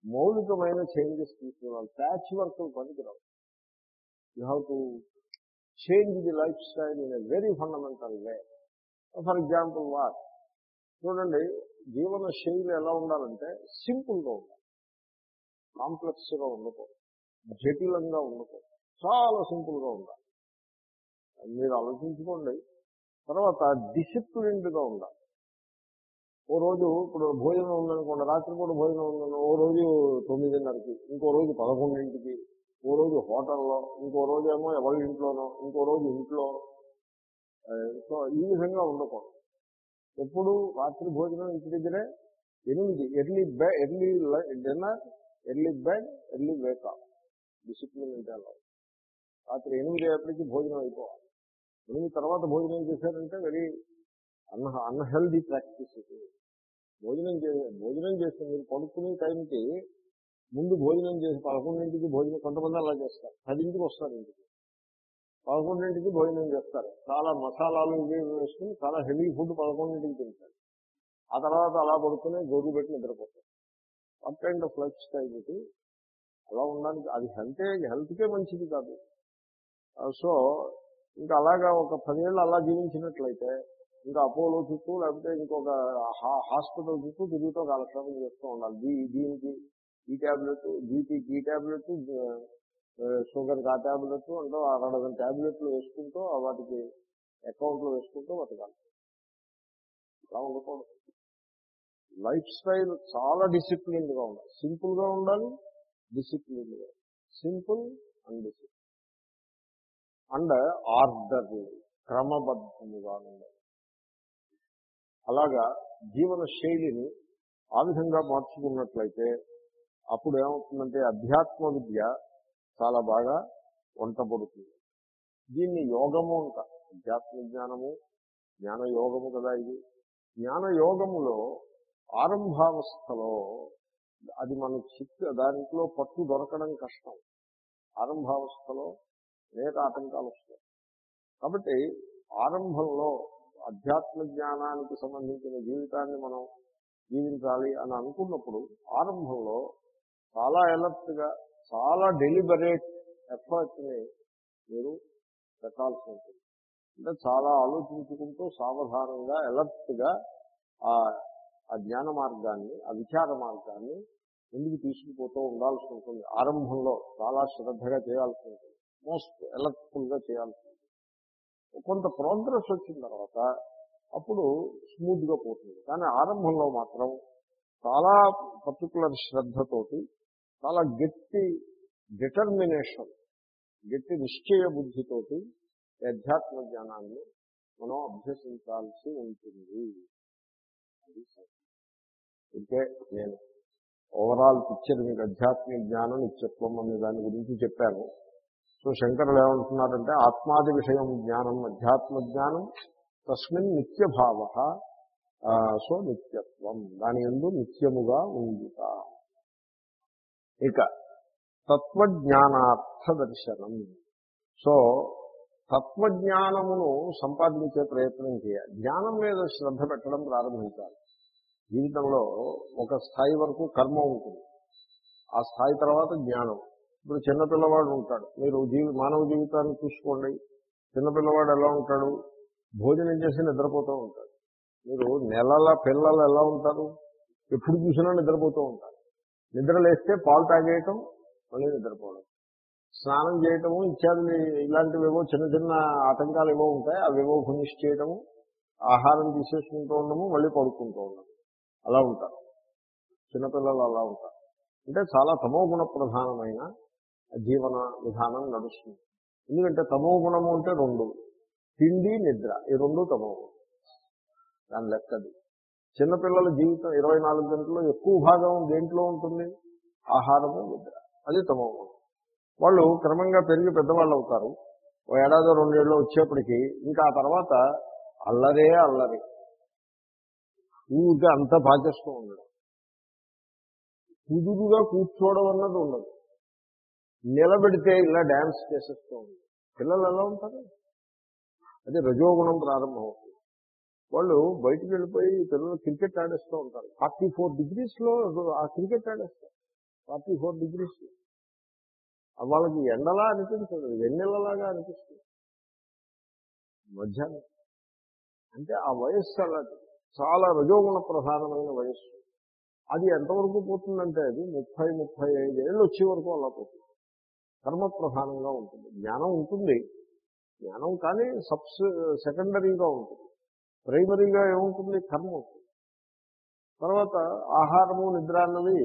మౌలికమైన చేంజెస్ తీసుకురావాలి. ప్యాచ్ వర్కులు పనికిరావు. You have to change the life style in a very fundamental way. For example what? చూడండి జీవన శైలి ఎలా ఉండాలంటే సింపుల్గా ఉండాలి. కాంప్లెక్స్గా ఉండకూడదు. జటిలంగా ఉండకూడదు. చాలా సింపుల్గా ఉండాలి. మీరు ఆలోచించుకోండి. తర్వాత డిసిప్లిన్డ్గా ఉండాలి. ఓ రోజు ఇప్పుడు భోజనం ఉందనుకోండి రాత్రిపూట భోజనం ఉందని ఓ రోజు తొమ్మిదిన్నరకి ఇంకో రోజు పదకొండింటికి హోటల్లో ఇంకో రోజు ఏమో ఎవరి ఇంట్లోనో ఇంకో రోజు ఇంట్లో. సో ఈ విధంగా ఉండకూడదు. ఎప్పుడు రాత్రి భోజనం ఇంటి దగ్గరే ఎనిమిది early be early dinner early bed early wake up discipline అంటే రాత్రి ఎనిమిది అప్పటికి భోజనం అయిపోవాలి. ఎనిమిది తర్వాత భోజనం చేశారంటే వెరీ అన్ అన్హెల్దీ ప్రాక్టీస్. ఇది భోజనం చే భోజనం చేస్తే మీరు పడుకునే టైంకి ముందు భోజనం చేసి పదకొండింటికి భోజనం కొంతమంది అలా చేస్తారు. పదింటికి వస్తారు ఇంటికి. పదకొండింటికి భోజనం చేస్తారు. చాలా మసాలాలు ఇవి వేసుకుని చాలా హెవీ ఫుడ్ పదకొండింటికి తింటారు. ఆ తర్వాత అలా పడుకునే గోరు పెట్టి నిద్రపోతారు. One kind of life style ఇది అలా ఉండడానికి అది హెల్తే హెల్త్కే మంచిది కాదు. సో ఇంకా అలాగా ఒక పదేళ్ళు అలా జీవించినట్లయితే ఇంకా అపోలో చుట్టూ లేకపోతే ఇంకొక హా- హాస్పిటల్ చుట్టూ తిరుగుతూ కాలక్షేపం చేస్తూ ఉండాలి. దీనికి ఈ ట్యాబ్లెట్ బీపీకి ఈ ట్యాబ్లెట్ షుగర్కి ఆ ట్యాబ్లెట్ అంటే అరడజన ట్యాబ్లెట్లు వేసుకుంటూ వాటికి అకౌంట్లో వేసుకుంటూ బతకాలి. అలా ఉండకూడదు. లైఫ్ స్టైల్ చాలా డిసిప్లిన్డ్గా ఉండాలి. సింపుల్గా ఉండాలి డిసిప్లిన్డ్గా simple and discipline. And order క్రమబద్ధముగా ఉండాలి. అలాగా జీవన శైలిని ఆ విధంగా మార్చుకున్నట్లయితే అప్పుడు ఏమవుతుందంటే అధ్యాత్మ విద్య చాలా బాగా వంటపడుతుంది దీన్ని యోగము అంట. అధ్యాత్మ జ్ఞానము జ్ఞాన యోగము కదా ఇది. జ్ఞాన యోగములో ఆరంభావస్థలో అది మన చిత్త దాంట్లో పట్టు దొరకడం కష్టం. ఆరంభావస్థలో అనేక ఆటంకాలు వస్తాయి. కాబట్టి ఆరంభంలో అధ్యాత్మ జ్ఞానానికి సంబంధించిన జీవితాన్ని మనం జీవించాలి అని అనుకున్నప్పుడు ఆరంభంలో చాలా ఎలర్ట్గా చాలా డెలిబరేట్ ఎఫర్ట్ని మీరు పెట్టాల్సి ఉంటుంది. అంటే చాలా ఆలోచించుకుంటూ సావధానంగా ఎలర్ట్గా ఆ ఆ జ్ఞాన మార్గాన్ని ఆ విచార మార్గాన్ని ముందుకు తీసుకుపోతూ ఉండాల్సి ఉంటుంది. ఆరంభంలో చాలా శ్రద్ధగా చేయాల్సి ఉంటుంది. మోస్ట్ ఎలర్ట్ఫుల్గా చేయాల్సి ఉంటుంది. కొంత ప్రోగ్రెస్ వచ్చిన తర్వాత అప్పుడు స్మూత్గా పోతుంది. కానీ ఆరంభంలో మాత్రం చాలా పర్టికులర్ శ్రద్ధతోటి చాలా గట్టి డిటర్మినేషన్ గట్టి నిశ్చయ బుద్ధితోటి అధ్యాత్మ జ్ఞానాన్ని మనం అభ్యసించాల్సి ఉంటుంది. అది ఇంకే నేను ఓవరాల్ పిక్చర్ మీకు అధ్యాత్మిక జ్ఞానం నిత్యత్వం అనే దాని గురించి చెప్పాను. సో శంకరులు ఏమంటున్నారంటే ఆత్మాది విషయం జ్ఞానం అధ్యాత్మ జ్ఞానం తస్మిన్ నిత్యభావ సో నిత్యత్వం. దాని ఎందు నిత్యముగా ఉందిట ఇక తత్వజ్ఞానార్థ దర్శనం సో తత్వజ్ఞానమును సంపాదించే ప్రయత్నం చేయాలి. జ్ఞానం మీద శ్రద్ధ పెట్టడం ప్రారంభించాలి. జీవితంలో ఒక స్థాయి వరకు కర్మ ఉంటుంది. ఆ స్థాయి తర్వాత జ్ఞానం. ఇప్పుడు చిన్నపిల్లవాడు ఉంటాడు. మీరు జీవి మానవ జీవితాన్ని చూసుకోండి. చిన్నపిల్లవాడు ఎలా ఉంటాడు? భోజనం చేసి నిద్రపోతూ ఉంటాడు. మీరు నెలల పిల్లలు ఎలా ఉంటారు? ఎప్పుడు చూసినా నిద్రపోతూ ఉంటారు. నిద్రలేస్తే పాలు తాగేయటం మళ్ళీ నిద్రపోవడం. స్నానం చేయటము ఇత్యాది ఇలాంటివేవో చిన్న చిన్న ఆటంకాలు ఏవో ఉంటాయి అవేవో ఫినిష్ చేయటము ఆహారం తీసేసుకుంటూ ఉండము మళ్ళీ పడుకుంటూ ఉండము. అలా ఉంటారు. చిన్నపిల్లలు అలా ఉంటారు. అంటే చాలా తమోగుణ ప్రధానమైన జీవన విధానం నడుస్తుంది. ఎందుకంటే తమో గుణము అంటే రెండు. తిండి నిద్ర. ఈ రెండు తమోగుణం. దాని లెక్కది. చిన్నపిల్లల జీవితం ఇరవై నాలుగు గంటల్లో ఎక్కువ భాగం దేంట్లో ఉంటుంది? ఆహారము నిద్ర అది తమ వాళ్ళు క్రమంగా పెరిగి పెద్దవాళ్ళు అవుతారు. ఓ ఏడాది రెండేళ్ళు వచ్చేప్పటికి ఇంకా ఆ తర్వాత అల్లరే అల్లరి. ఊరికే అంతా బాధ్యస్తూ ఉండడం. కుదురుగా కూర్చోవడం అన్నది ఉండదు. నిలబెడితే ఇలా డ్యాన్స్ చేసేస్తూ ఉంది పిల్లలు ఎలా ఉంటారు? అది రజోగుణం ప్రారంభం అవుతుంది వాళ్ళు బయటికి వెళ్ళిపోయి పిల్లలు క్రికెట్ ఆడేస్తూ ఉంటారు. ఫార్టీ ఫోర్ డిగ్రీస్లో ఆ క్రికెట్ ఆడేస్తారు. ఫార్టీ ఫోర్ డిగ్రీస్ వాళ్ళకి ఎండలా అనిపించదు. వెన్నెలలాగా అనిపిస్తుంది. మధ్యాహ్నం. అంటే ఆ వయస్సు అలాంటి చాలా రజోగుణ ప్రధానమైన వయస్సు. అది ఎంతవరకు పోతుందంటే అది ముప్పై ముప్పై ఐదు ఏళ్ళు వచ్చే వరకు అలా పోతుంది. కర్మ ప్రధానంగా ఉంటుంది. జ్ఞానం ఉంటుంది. జ్ఞానం కానీ సబ్స్ సెకండరీగా ఉంటుంది. ప్రైమరీగా ఏముంటుంది? కర్మ ఉంటుంది తర్వాత ఆహారము నిద్ర అన్నవి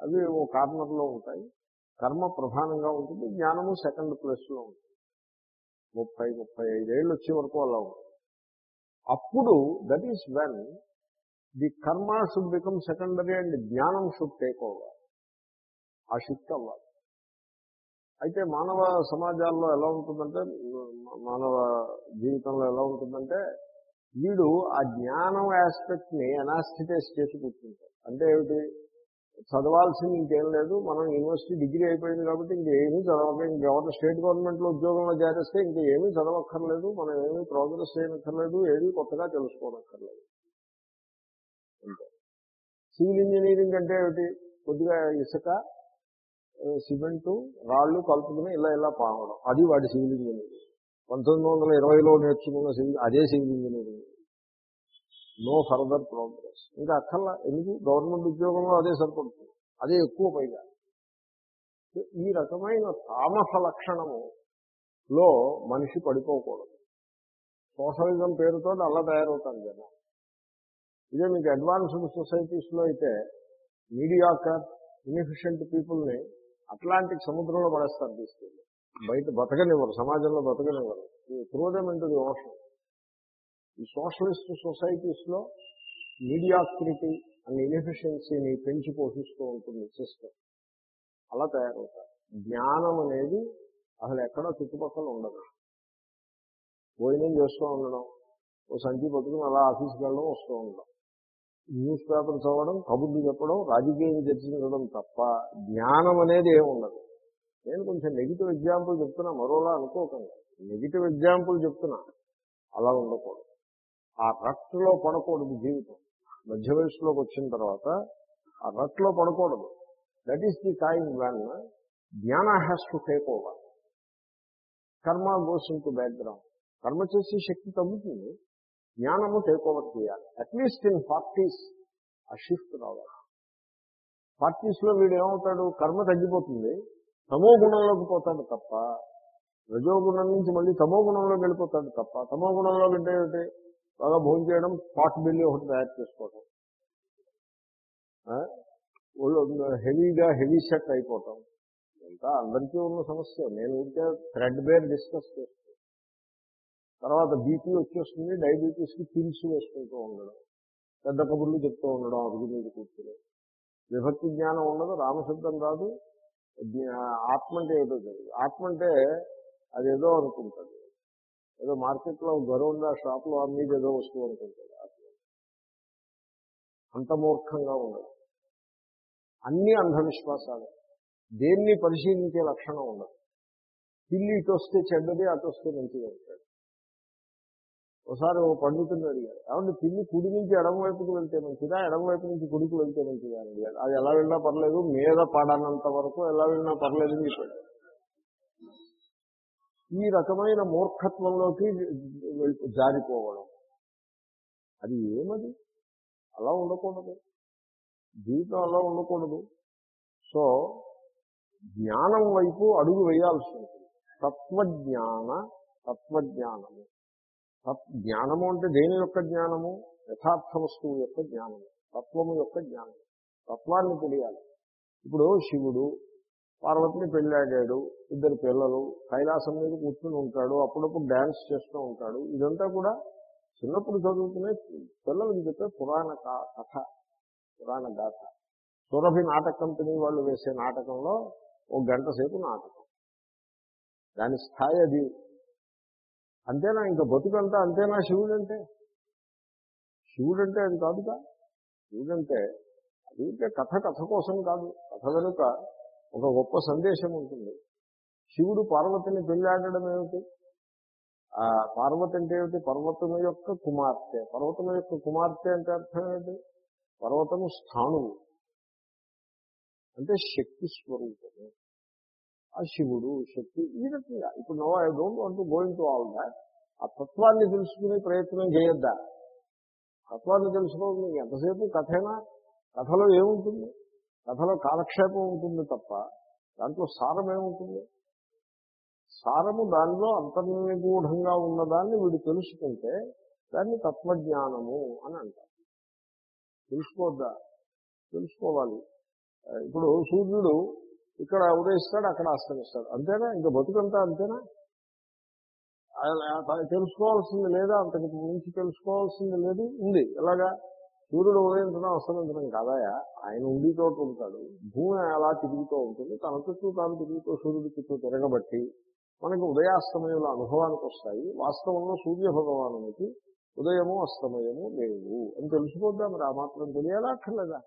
అవి ఓ కార్నర్లో ఉంటాయి. కర్మ ప్రధానంగా ఉంటుంది. జ్ఞానము సెకండ్ ప్లేస్లో ఉంటుంది. ముప్పై ముప్పై ఐదేళ్ళు వచ్చే వరకు అలా ఉంటుంది. అప్పుడు that is when the karma should become secondary and jnanam should take over ఆ షిఫ్ట్ అవ్వాలి. అయితే మానవ సమాజాల్లో ఎలా ఉంటుందంటే మానవ జీవితంలో ఎలా ఉంటుందంటే వీడు ఆ జ్ఞానం ఆస్పెక్ట్ని అనాస్థిటైజ్ చేసి కూర్చుంటాడు. అంటే ఏమిటి? చదవాల్సింది ఇంకేం లేదు. మనం యూనివర్సిటీ డిగ్రీ అయిపోయింది కాబట్టి ఇంకేమీ చదవక ఇంకెవరి స్టేట్ గవర్నమెంట్లో ఉద్యోగంలో చేరేస్తే ఇంకా ఏమీ చదవక్కర్లేదు. మనం ఏమీ ప్రోగ్రెస్ చేయనక్కర్లేదు. ఏది కొత్తగా తెలుసుకోనక్కర్లేదు. సివిల్ ఇంజనీరింగ్ అంటే ఏమిటి? కొద్దిగా ఇసుక సిమెంటు రాళ్ళు కలుపుకుని ఇలా ఇలా పావడం అది వాడి సివిల్ ఇంజనీరింగ్ పంతొమ్మిది వందల ఇరవైలో నేర్చుకున్న సివిల్ అదే civil engineering. No further progress ఇంకా అక్కర్లా ఎందుకు? గవర్నమెంట్ ఉద్యోగంలో అదే సరిపడుతుంది. అదే ఎక్కువ పైగా. ఈ రకమైన తామస లక్షణములో మనిషి పడిపోకూడదు. సోషలిజం పేరుతో అలా తయారవుతాను జనం. ఇదే మీకు అడ్వాన్స్డ్ సొసైటీస్లో అయితే మీడియాకర్ ఇన్ఎఫిషియంట్ పీపుల్ని అట్లాంటిక్ సముద్రంలో పడేస్తారు తీసుకెళ్ళి. Hmm. బయట బతకనివ్వరు సమాజంలో బతకనివ్వరు. త్రోదం ఇంటది ఓషన్ ఈ సోషలిస్ట్ సొసైటీస్లో మీడియాక్రిటీ అండ్ ఇన్ఎఫిషియన్సీని పెంచి పోషిస్తూ ఉంటుంది సిస్టమ్. అలా తయారవుతారు. జ్ఞానం అనేది అసలు ఎక్కడో చుట్టుపక్కల ఉండదు. భోజనం చేస్తూ ఉండడం ఓ సంచి పట్టుకుని అలా ఆఫీస్కి వెళ్ళడం వస్తూ ఉండడం. న్యూస్ పేపర్ చదవడం కబుర్లు చెప్పడం రాజకీయం చర్చించడం తప్ప జ్ఞానం అనేది ఏమి ఉండదు నేను కొంచెం నెగిటివ్ ఎగ్జాంపుల్ చెప్తున్నా మరోలా అనుకోకండి. నెగిటివ్ ఎగ్జాంపుల్ చెప్తున్నా. అలా ఉండకూడదు. ఆ రట్లో పడకూడదు జీవితం. మధ్య వయసులోకి వచ్చిన తర్వాత ఆ రట్లో పడకూడదు. That is the time when jnana has to take over karma goes into background కర్మ చేసే శక్తి తగ్గుతుంది. జ్ఞానము టేక్ ఓవర్ చేయాలి. అట్లీస్ట్ ఇన్ ఫార్టీస్ ఆ షిఫ్ట్ రావాలి. ఫార్టీస్లో వీడు ఏమవుతాడు? కర్మ తగ్గిపోతుంది. తమో గుణంలోకి పోతాడు తప్ప రజోగుణం నుంచి మళ్ళీ తమో గుణంలోకి వెళ్ళిపోతాడు తప్ప తమో గుణంలో అంటే ఏమిటి? బాగా భోజనం చేయడం పాట్ బిల్లి ఒకటి తయారు చేసుకోవటం. హెవీగా హెవీ సెట్ అయిపోవటం. ఇంకా అందరికీ ఉన్న సమస్య. నేను ఉంటే థ్రెడ్ బేర్ డిస్కస్ చేస్తాను తర్వాత బీపీ వచ్చేస్తుంది డయాబెటీస్కి పిల్స్ వేసుకుంటూ ఉండడం. పెద్ద కబుర్లు చెప్తూ ఉండడం అభివృద్ధి మీద కూర్చుని. విభక్తి జ్ఞానం ఉండదు రామశబ్దం రాదు. ఆత్మ అంటే ఏదో తెలియదు ఆత్మ అంటే అదేదో అనుకుంటుంది. ఏదో మార్కెట్లో గొరవుందా షాప్లో అమ్మేది ఏదో వస్తువు అనుకుంటుంది. ఆత్మ అంత మూర్ఖంగా ఉండదు. అన్ని అంధవిశ్వాసాలు. దేన్ని పరిశీలించే లక్షణం ఉండదు. పిల్లి ఇటు వస్తే చెడ్డది అటు వస్తే మంచిది అంటాడు ఒకసారి ఓ పండితుడిని అడిగారు ఏమంటే పిల్లి కుడి నుంచి ఎడమ వైపుకి వెళ్తే మంచిదా? ఎడమ వైపు నుంచి కుడికి వెళ్తే మంచిదా? అని అడిగారు అది ఎలా వెళ్ళినా పర్లేదు మీద పడనంత వరకు ఎలా వెళ్ళినా పర్లేదు అని చెప్పాడు. ఈ రకమైన మూర్ఖత్వంలోకి జారిపోవడం. అది ఏమది? అలా ఉండకూడదు. జీవితం అలా ఉండకూడదు. సో జ్ఞానం వైపు అడుగు వేయాల్సి ఉంటుంది. తత్వజ్ఞాన తత్వజ్ఞానము. జ్ఞానము అంటే దేని యొక్క జ్ఞానము? యథార్థ వస్తువు యొక్క జ్ఞానము తత్వము యొక్క జ్ఞానం తత్వాన్ని తెలియాలి. ఇప్పుడు శివుడు పార్వతిని పెళ్ళాడాడు ఇద్దరు పిల్లలు కైలాసం మీద కూర్చుని ఉంటాడు అప్పుడప్పుడు డ్యాన్స్ చేస్తూ ఉంటాడు. ఇదంతా కూడా చిన్నప్పుడు చదువుకునే పిల్లలకి చెప్పే పురాణ కథ పురాణ గాథ. సురభి నాటక కంపెనీ వాళ్ళు వేసే నాటకంలో ఒక గంట సేపు నాటకం. దాని స్థాయి అది అంతేనా? ఇంకా బతుకంతా అంతేనా శివుడంటే? శివుడంటే అది కాదుగా. శివుడంటే అది కథ కథ కోసం కాదు. కథ వెనుక ఒక గొప్ప సందేశం ఉంటుంది. శివుడు పార్వతిని పెళ్ళాడడం ఏమిటి? ఆ పార్వతి అంటే ఏమిటి? పర్వతము యొక్క కుమార్తె. పర్వతము యొక్క కుమార్తె అంటే అర్థం ఏంటి? పర్వతము స్థాణువు. అంటే శక్తి స్వరూపము. శివుడు శక్తి ఈ రకంగా. ఇప్పుడు no I don't want to going to all that. ఆ తత్వాన్ని తెలుసుకునే ప్రయత్నం చేయొద్దా? తత్వాన్ని తెలుసుకోవడం ఎంతసేపు కథైనా? కథలో ఏముంటుంది? కథలో కాలక్షేపం ఉంటుంది తప్ప దాంట్లో సారం ఏముంటుంది? సారము దానిలో అంతర్నిగూఢంగా ఉన్నదాన్ని వీడు తెలుసుకుంటే దాన్ని తత్వజ్ఞానము అని అంటారు. తెలుసుకోవద్దా? తెలుసుకోవాలి. ఇప్పుడు సూర్యుడు ఇక్కడ ఉదయిస్తాడు అక్కడ అస్తమిస్తాడు అంతేనా? ఇంకా బతుకంతా అంతేనా? తెలుసుకోవాల్సింది లేదా? అంతకు మించి తెలుసుకోవాల్సింది లేదు? ఉంది. ఎలాగా? సూర్యుడు ఉదయించడం అస్తమించడం కాదాయా? ఆయన ఉండి చోట ఉంటాడు. భూమి అలా తిరుగుతూ ఉంటుంది. తన చుట్టూ తాను తిరుగుతూ సూర్యుడి చుట్టూ తిరగబట్టి మనకి ఉదయాస్తమయముల అనుభవానికి వస్తాయి. వాస్తవంలో సూర్య భగవానునికి ఉదయము అస్తమయము లేవు. అని తెలుసుకోద్దాం మరి? ఆ మాత్రం తెలియాలా? అక్కర్లేదా?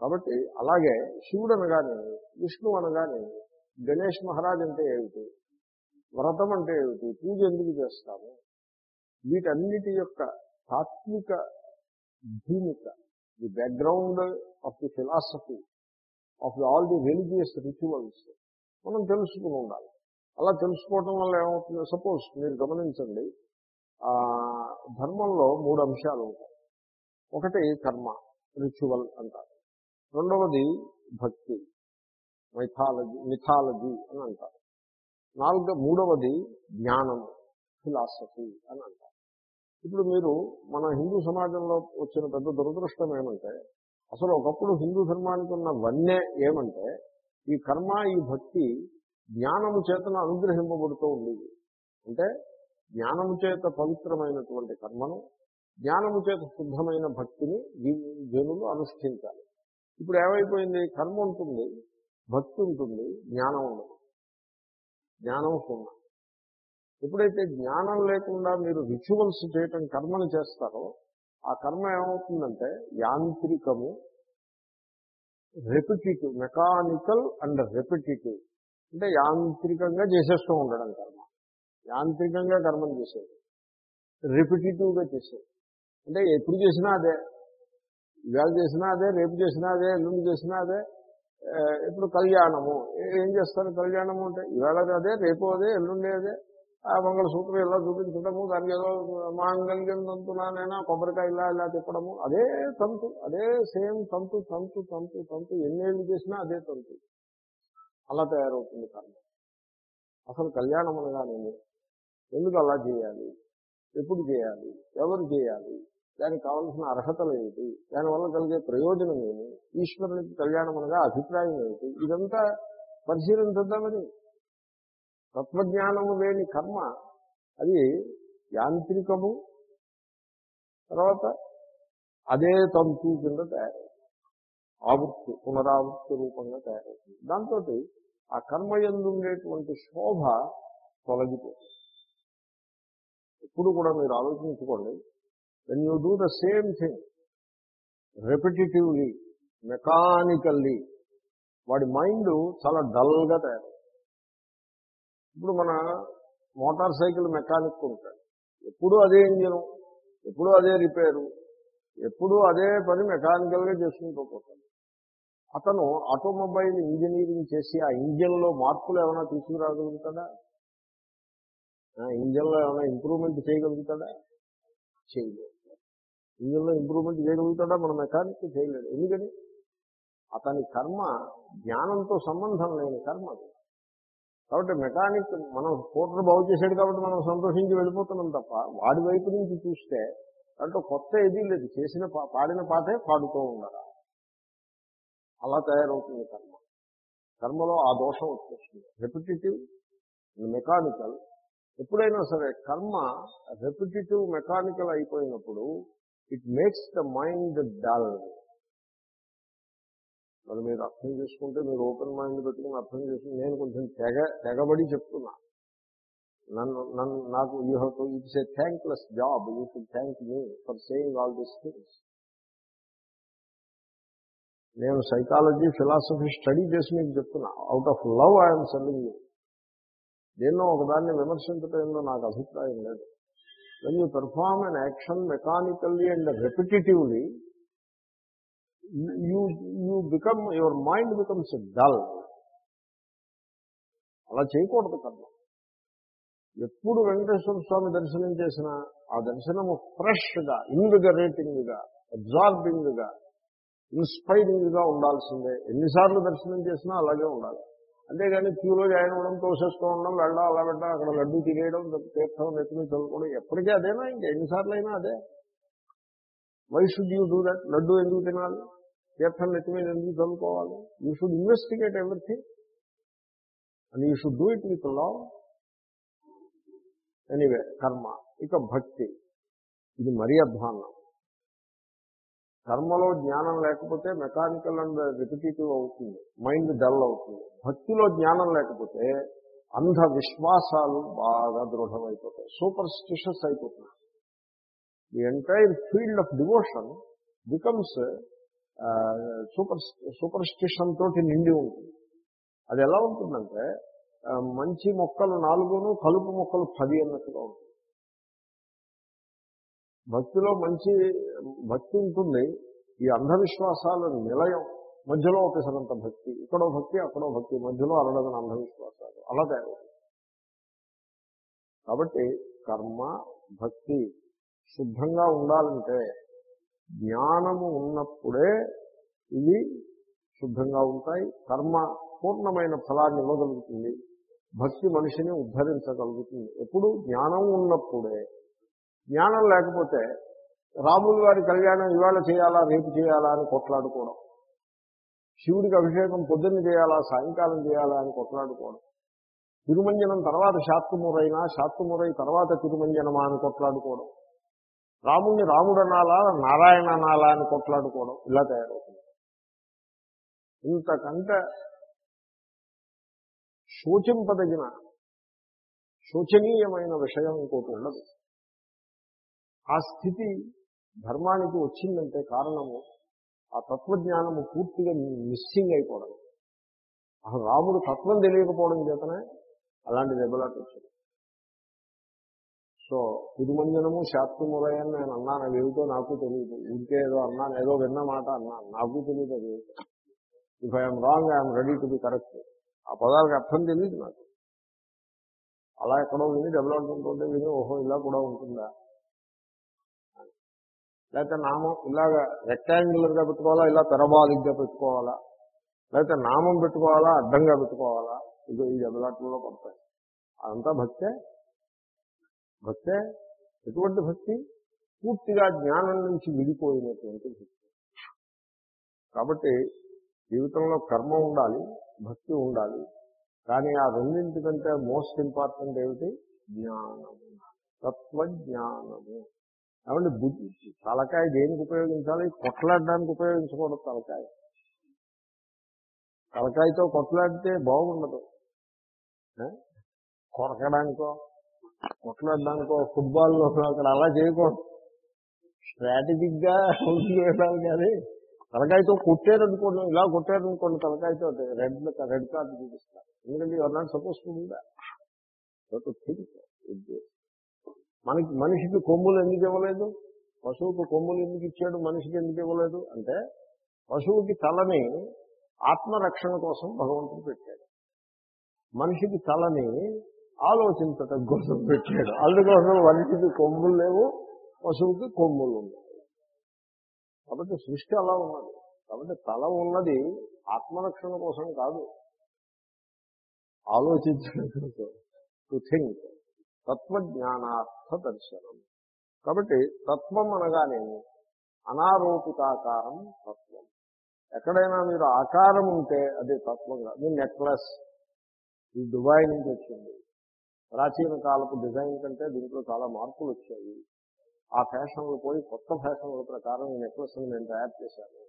కాబట్టి అలాగే శివుడు అనగానే విష్ణు అనగానే గణేష్ మహారాజ్ అంటే ఏమిటి? వ్రతం అంటే ఏమిటి? పూజ ఎందుకు చేస్తాము? వీటన్నిటి యొక్క తాత్విక భూమిక the background of the philosophy of all the religious rituals మనం తెలుసుకుని ఉండాలి. అలా తెలుసుకోవటం వల్ల ఏమవుతుంది? సపోజ్ మీరు గమనించండి ధర్మంలో మూడు అంశాలు ఉంటాయి. ఒకటి కర్మ రిచువల్ అంటారు. రెండవది భక్తి మైథాలజీ మిథాలజీ అని అంటారు. నాలుగో మూడవది జ్ఞానం ఫిలాసఫీ అని అంటారు. ఇప్పుడు మీరు మన హిందూ సమాజంలో వచ్చిన పెద్ద దురదృష్టం ఏమంటే అసలు ఒకప్పుడు హిందూ ధర్మానికి ఉన్న వన్నే ఏమంటే ఈ కర్మ ఈ భక్తి జ్ఞానము చేతను అనుగ్రహింపబడుతూ ఉండేది. అంటే జ్ఞానము చేత పవిత్రమైనటువంటి కర్మను జ్ఞానము చేత శుద్ధమైన భక్తిని జనులు అనుష్ఠించాలి. ఇప్పుడు ఏమైపోయింది? కర్మ ఉంటుంది భక్తి ఉంటుంది జ్ఞానం ఉండదు. జ్ఞానం సున్నా. ఎప్పుడైతే జ్ఞానం లేకుండా మీరు రిచువల్స్ చేయటం కర్మను చేస్తారో ఆ కర్మ ఏమవుతుందంటే యాంత్రికము రెపిటేటివ్ మెకానికల్ అండ్ రెపిటేటివ్ అంటే యాంత్రికంగా చేసేస్తూ ఉండడం కర్మ. యాంత్రికంగా కర్మం చేసేది. రిపిటేటివ్గా చేసేది. అంటే ఎప్పుడు చేసినా అదే. ఇవాళ చేసినా అదే రేపు చేసినా అదే ఎల్లుండి చేసినా అదే ఇప్పుడు కళ్యాణము. ఏం చేస్తారు కళ్యాణము అంటే? ఇవాళ అదే రేపు అదే ఎల్లుండి అదే. ఆ మంగళసూత్రం ఇలా చూపించడము? దానికి ఏదో మాంగళ్యం తంతునానైనా కొబ్బరికాయ ఇలా ఇలా తిప్పడము. అదే తంతు అదే సేమ్ తంతు తంతు తంతు తంతు. ఎన్నేళ్ళు చేసినా అదే తంతు. అలా తయారవుతుంది కర్మ. అసలు కళ్యాణం అనగానే ఎందుకు అలా చేయాలి? ఎప్పుడు చేయాలి? ఎవరు చేయాలి? దానికి కావాల్సిన అర్హతలు ఏమిటి? దానివల్ల కలిగే ప్రయోజనం ఏమి? ఈశ్వరునికి కళ్యాణం అనగా అభిప్రాయం ఏమిటి? ఇదంతా పరిశీలించద్దామని. తత్వజ్ఞానము లేని కర్మ అది యాంత్రికము. తర్వాత అదే తంతు కింద తయారవుతుంది. ఆవృత్తి పునరావృత్తి రూపంగా తయారవుతుంది. దాంతో ఆ కర్మ ఉండేటువంటి శోభ తొలగిపోతుంది. ఎప్పుడు కూడా మీరు ఆలోచించుకోండి when you do the same thing repetitively mechanically వాడి మైండ్ చాలా డల్గా తయారు ఇప్పుడు మన మోటార్ సైకిల్ మెకానిక్ ఉంటాడు. ఎప్పుడూ అదే ఇంజను ఎప్పుడూ అదే రిపేరు ఎప్పుడూ అదే పని మెకానికల్గా చేసుకుంటూ పోతాడు. అతను ఆటోమొబైల్ ఇంజనీరింగ్ చేసి ఆ ఇంజన్లో మార్పులు ఏమైనా తీసుకురాగలుగుతాడా? ఇంజన్లో ఏమైనా ఇంప్రూవ్మెంట్ చేయగలుగుతాడా? చేయలేదు ఇంజన్లో ఇంప్రూవ్మెంట్ చేయగలుగుతాడా? మన మెకానిక్ చేయలేడు. ఎందుకని? అతని కర్మ జ్ఞానంతో సంబంధం లేని కర్మ అది. కాబట్టి మెకానిక్ మనం స్కూటర్ బాగు చేశాడు కాబట్టి మనం సంతోషించి వెళ్ళిపోతున్నాం తప్ప వాడి వైపు నుంచి చూస్తే దాంట్లో కొత్త ఏదీ లేదు. చేసిన పా- పాడిన పాటే పాడుతూ ఉండరా అలా తయారవుతుంది కర్మ. కర్మలో ఆ దోషం వచ్చేస్తుంది. రెపిటేటివ్ మెకానికల్ ఎప్పుడైనా సరే కర్మ రెపిటేటివ్ మెకానికల్ అయిపోయినప్పుడు it makes the mind dull మరి మీరు అర్థం చేసుకుంటే మీరు ఓపెన్ మైండ్ పెట్టుకుని అర్థం చేసుకుని నేను కొంచెం తెగ తెగబడి చెప్తున్నా. నన్ను నన్ను నాకు you have to it's a thankless job you should thank me for saying all this things నేను సైకాలజీ ఫిలాసఫీ స్టడీ చేసి మీకు చెప్తున్నా. Out of love I'm selling you దేన్నో ఒకదాన్ని విమర్శించటంలో నాకు అభిప్రాయం లేదు. When you perform an action mechanically and repetitively you you become your mind becomes dull అలా చేయకూడదు కర్మ ఎప్పుడు వెంకటేశ్వర స్వామి దర్శనం చేసినా ఆ దర్శనము ఫ్రెష్గా ఇన్విగరేటింగ్గా అబ్జార్బింగ్గా ఇన్స్పైరింగ్గా ఉండాల్సిందే. ఎన్నిసార్లు దర్శనం చేసినా అలాగే ఉండాలి. అంతేగాని క్యూలో జాయిన్ అవ్వడం తోసేస్తూ ఉండడం వెళ్ళడం అలా పెట్టడం అక్కడ లడ్డు తినేయడం తీర్థం నెత్తిని చదువుకోవడం ఎప్పటికీ అదేనా? ఇంకా ఎన్నిసార్లు అయినా అదే. Why should you do that laddu ఎందుకు తినాలి? తీర్థం నెత్తి మీద ఎందుకు చదువుకోవాలి? You should investigate everything and you should do it with love anyway కర్మ ఇక భక్తి. ఇది మరీ అధ్వాన్నం కర్మలో జ్ఞానం లేకపోతే మెకానికల్ అండ్ రిపిటేటివ్ అవుతుంది. మైండ్ డల్ అవుతుంది. భక్తిలో జ్ఞానం లేకపోతే అంధ విశ్వాసాలు బాగా దృఢమైపోతాయి. సూపర్ స్టిషస్ అయిపోతున్నాయి. The entire field of devotion becomes super superstition తోటి నిండి ఉంటుంది. అది ఎలా ఉంటుందంటే uh, మంచి మొక్కలు నాలుగును కలుపు మొక్కలు పది అన్నట్టుగా ఉంటుంది. భక్తిలో మంచి భక్తి ఉంటుంది. ఈ అంధవిశ్వాసాల నిలయం. మధ్యలో ఒకసారంత భక్తి ఇక్కడో భక్తి అక్కడో భక్తి మధ్యలో అరడదన అంధవిశ్వాసాలు. అలా తయారవుతుంది. కాబట్టి కర్మ భక్తి శుద్ధంగా ఉండాలంటే జ్ఞానము ఉన్నప్పుడే ఇవి శుద్ధంగా ఉంటాయి. కర్మ పూర్ణమైన ఫలాన్ని ఇవ్వగలుగుతుంది. భక్తి మనిషిని ఉద్ధరించగలుగుతుంది. ఎప్పుడు జ్ఞానం ఉన్నప్పుడే జ్ఞానం లేకపోతే రాములు వారి కళ్యాణం ఇవాళ చేయాలా రేపు చేయాలా అని కొట్లాడుకోవడం. శివుడికి అభిషేకం పొద్దున్న చేయాలా సాయంకాలం చేయాలా అని కొట్లాడుకోవడం. తిరుమంజనం తర్వాత శాత్తుమురైనా శాత్తుమురై తర్వాత తిరుమంజనమా అని కొట్లాడుకోవడం. రాముణ్ణి రాముడు అనాలా నారాయణ అనాలా అని కొట్లాడుకోవడం ఇలా తయారవుతుంది. ఇంతకంటే శోచింపదగిన శోచనీయమైన విషయం ఇంకోటి ఉండదు. ఆ స్థితి ధర్మానికి వచ్చిందంటే కారణము ఆ తత్వజ్ఞానము పూర్తిగా మిస్సింగ్ అయిపోవడం. అసలు రాముడు తత్వం తెలియకపోవడం చేతనే అలాంటి దెబ్బలాట వచ్చింది. సో తిరుమంజనము శాస్త్రములయని నేను అన్నాను అవి ఏమిటో నాకు తెలియదు ఇంకే ఏదో అన్నాను ఏదో విన్న మాట అన్నాను నాకు తెలియదు అది. If I'm wrong I'm ready to be correct ఆ పదాలకు అర్థం తెలియదు నాకు. అలా ఎక్కడో విని డెవలప్మెంట్ విని ఓహో ఇలా కూడా ఉంటుందా? లేకపోతే నామం ఇలాగా రెక్టాంగులర్గా పెట్టుకోవాలా ఇలా పెరబాలిక్గా పెట్టుకోవాలా? లేకపోతే నామం పెట్టుకోవాలా అడ్డంగా పెట్టుకోవాలా? ఇది ఈ దెబ్బలాట్లలో పడతాయి అదంతా భక్తే. భక్తే ఎటువంటి భక్తి? పూర్తిగా జ్ఞానం నుంచి విడిపోయినటువంటి భక్తి. కాబట్టి జీవితంలో కర్మ ఉండాలి భక్తి ఉండాలి. కానీ ఆ రెండింటికంటే మోస్ట్ ఇంపార్టెంట్ ఏమిటి? జ్ఞానము. తత్వజ్ఞానము. కాబట్టి బుద్ధి తలకాయ దేనికి ఉపయోగించాలి? కొట్లాడడానికి ఉపయోగించకూడదు తలకాయ. తలకాయతో కొట్లాడితే బాగుండదు. కొరకడానికో కొట్లాడడానికో ఫుట్బాల్లో అక్కడ అలా చేయకూడదు. స్ట్రాటజిక్గా గా కానీ తలకాయతో కొట్టారనుకోండి ఇలా కొట్టారనుకోండి తలకాయతో రెడ్ రెడ్ కార్డు చూపిస్తారు ఎందుకంటే ఎవరు నాట్ సపోజ్ టు థింక్ మనకి మనిషికి కొమ్ములు ఎందుకు ఇవ్వలేదు? పశువుకు కొమ్ములు ఎందుకు ఇచ్చాడు? మనిషికి ఎందుకు ఇవ్వలేదు? అంటే పశువుకి తలని ఆత్మరక్షణ కోసం భగవంతుడు పెట్టాడు. మనిషికి తలని ఆలోచించటం కోసం పెట్టాడు. అందుకోసం మనిషికి కొమ్ములు లేవు పశువుకి కొమ్ములు ఉన్నాయి కాబట్టి సృష్టి అలా ఉన్నది. కాబట్టి తల ఉన్నది ఆత్మరక్షణ కోసం కాదు. ఆలోచించడం కోసం. టు థింక్ తత్వజ్ఞానార్థ దర్శనం కాబట్టి తత్వం అనగానే అనారోపితాకారం తత్వం. ఎక్కడైనా మీరు ఆకారం ఉంటే అది తత్వంగా మీ నెక్లెస్ ఈ దుబాయ్ నుంచి వచ్చింది. ప్రాచీన కాలపు డిజైన్ కంటే దీంట్లో చాలా మార్పులు వచ్చాయి. ఆ ఫ్యాషన్లు పోయి కొత్త ఫ్యాషన్ల ప్రకారం ఈ నెక్లెస్ నేను తయారు చేశాను.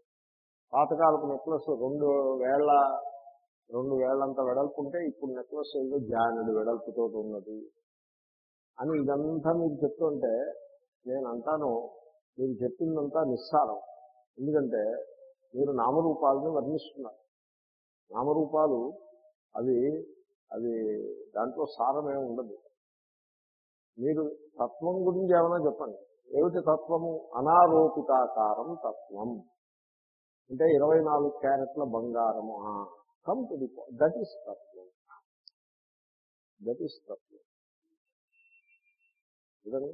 పాతకాలపు నెక్లెస్ రెండు వేల రెండు వేలంత వెడల్పు ఉంటే ఇప్పుడు నెక్లెస్ ఏదో జానుడు వెడల్పుతో ఉన్నది. అని ఇదంతా మీరు చెప్తుంటే నేను అంటాను మీరు చెప్పిందంతా నిస్సారం. ఎందుకంటే మీరు నామరూపాలను వర్ణిస్తున్నారు. నామరూపాలు అవి అవి దాంట్లో సారమే ఉండదు. మీరు తత్వం గురించి ఏమైనా చెప్పండి. ఏమిటి తత్వము? అనారోపితాకారం తత్వం. అంటే ఇరవై నాలుగు క్యారెట్ల బంగారము. Come to the that is తత్వం. దట్ ఈస్ తత్వం. చూడండి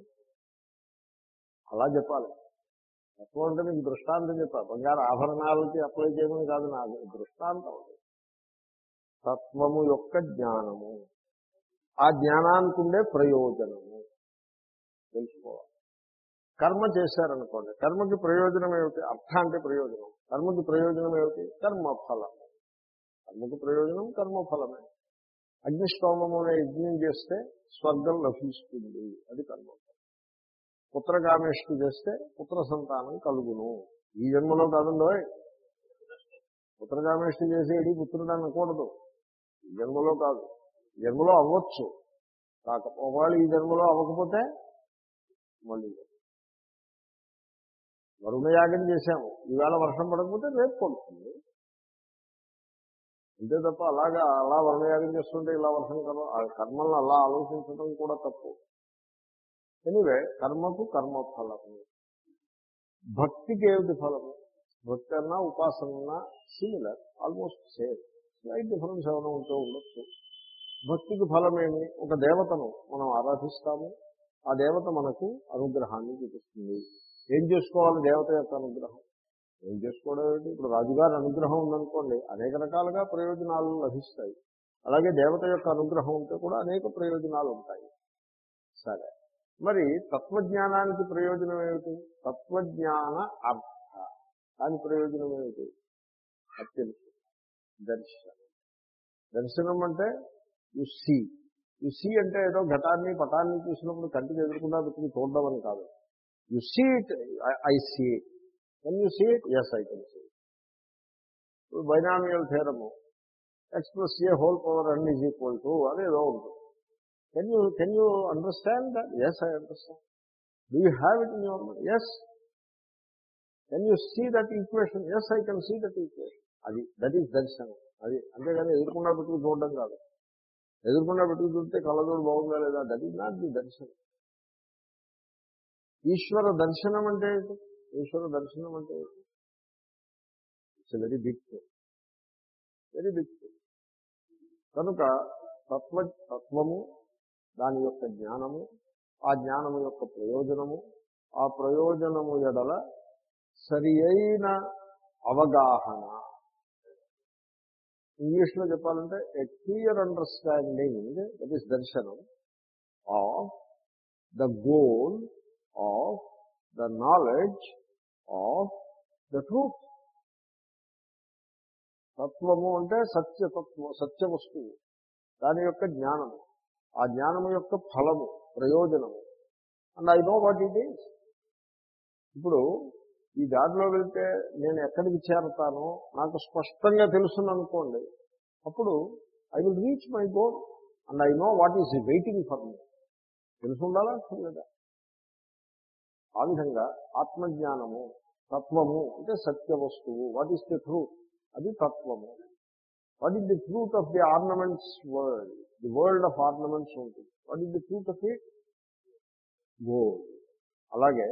అలా చెప్పాలి. తత్వం అంటే మీకు దృష్టాంతం చెప్పాలి. బంగారు ఆభరణాలకి అప్లై చేయమని కాదు నా దృష్టాంతం తత్వము యొక్క జ్ఞానము. ఆ జ్ఞానానికి ఉండే ప్రయోజనము. తెలుసుకోవాలి. కర్మ చేశారనుకోండి. కర్మకి ప్రయోజనం ఏమిటి? అర్థ అంటే ప్రయోజనం. కర్మకి ప్రయోజనం ఏమిటి? కర్మఫలము. కర్మకి ప్రయోజనం కర్మఫలమే. అగ్నిష్టోమము యజ్ఞం చేస్తే స్వర్గం లభిస్తుంది. అది కర్మ పుత్రకామేష్టి చేస్తే పుత్ర సంతానం కలుగును. ఈ జన్మలో కాదండో? పుత్రకామేష్టి చేసేది పుత్రుడు అనకూడదు. ఈ జన్మలో కాదు. జన్మలో అవ్వచ్చు. కాక ఒకవేళ ఈ జన్మలో అవ్వకపోతే మళ్ళీ వరుణయాగం చేశాము. ఈవేళ వర్షం పడకపోతే రేపు పడుతుంది. అంతే తప్ప అలాగా అలా వర్ణయాగం చేస్తుంటే ఇలా వర్షం కర్మ ఆ కర్మలను అలా ఆలోచించడం కూడా తప్పు. ఎనివే కర్మకు కర్మ ఫలము భక్తికి ఏమిటి ఫలము? భక్తి అన్నా ఉపాసన similar almost same slight difference ఏమైనా ఉంటూ ఉండొచ్చు. భక్తికి ఫలమేమి? ఒక దేవతను మనం ఆరాధిస్తాము. ఆ దేవత మనకు అనుగ్రహాన్ని చూపిస్తుంది. ఏం చేసుకోవాలి దేవత యొక్క అనుగ్రహం? ఏం చేసుకోవడం ఏంటి? ఇప్పుడు రాజుగారి అనుగ్రహం ఉందనుకోండి అనేక రకాలుగా ప్రయోజనాలు లభిస్తాయి. అలాగే దేవత యొక్క అనుగ్రహం ఉంటే కూడా అనేక ప్రయోజనాలు ఉంటాయి. సరే. మరి తత్వజ్ఞానానికి ప్రయోజనం ఏమిటి? తత్వజ్ఞాన అర్థ. దాని ప్రయోజనం ఏమిటి? అది తెలుసు దర్శనం. దర్శనం అంటే యు సీ. యు సీ అంటే ఏదో ఘటాన్ని పటాన్ని చూసినప్పుడు కంటికి ఎదుర్కొండా పెట్టుకుని చూడడం అని కాదు. You see it I see it. Can you see it yes I can see ఇప్పుడు binomial theorem express a whole power n is equal to అదేదో ఉంటుంది. Can you can you understand that yes I understand do you have it in your mind yes can you see that equation yes I can see that equation అది that is దర్శనం. అది అంతేగాని ఎదుర్కొన్నా పెట్టుకు చూడడం కాదు. ఎదుర్కొన్నా పెట్టుకు చూస్తే కళ్ళజోడు బాగుందా లేదా? దట్ ఈస్ నాట్ ది దర్శనం. ఈశ్వర దర్శనం అంటే ఏంటి? ఈశ్వర దర్శనం అంటే it's very big very big కనుక తత్వ తత్వము దాని యొక్క జ్ఞానము ఆ జ్ఞానము యొక్క ప్రయోజనము ఆ ప్రయోజనము ఎడల సరి అయిన అవగాహన. ఇంగ్లీష్లో చెప్పాలంటే a clear understanding that is దర్శనం of the goal knowledge of the truth తత్వము అంటే సత్యతత్వం సత్య వస్తువు. దాని యొక్క జ్ఞానము. ఆ జ్ఞానము యొక్క ఫలము ప్రయోజనము. And I know what it is ఇప్పుడు ఈ దారిలో వెళ్తే నేను ఎక్కడికి చేరతానో నాకు స్పష్టంగా తెలుసును అనుకోండి అప్పుడు I will reach my goal and I know what is waiting for me తెలుసుండాలా? లేదా? ఆ విధంగా ఆత్మజ్ఞానము తత్వము అంటే సత్య వస్తువు. వాట్ ఈస్ ది ట్రూత్ అది తత్వము. What is the truth of the ornaments world the world of ornaments ఉంటుంది what is the truth of it gold అలాగే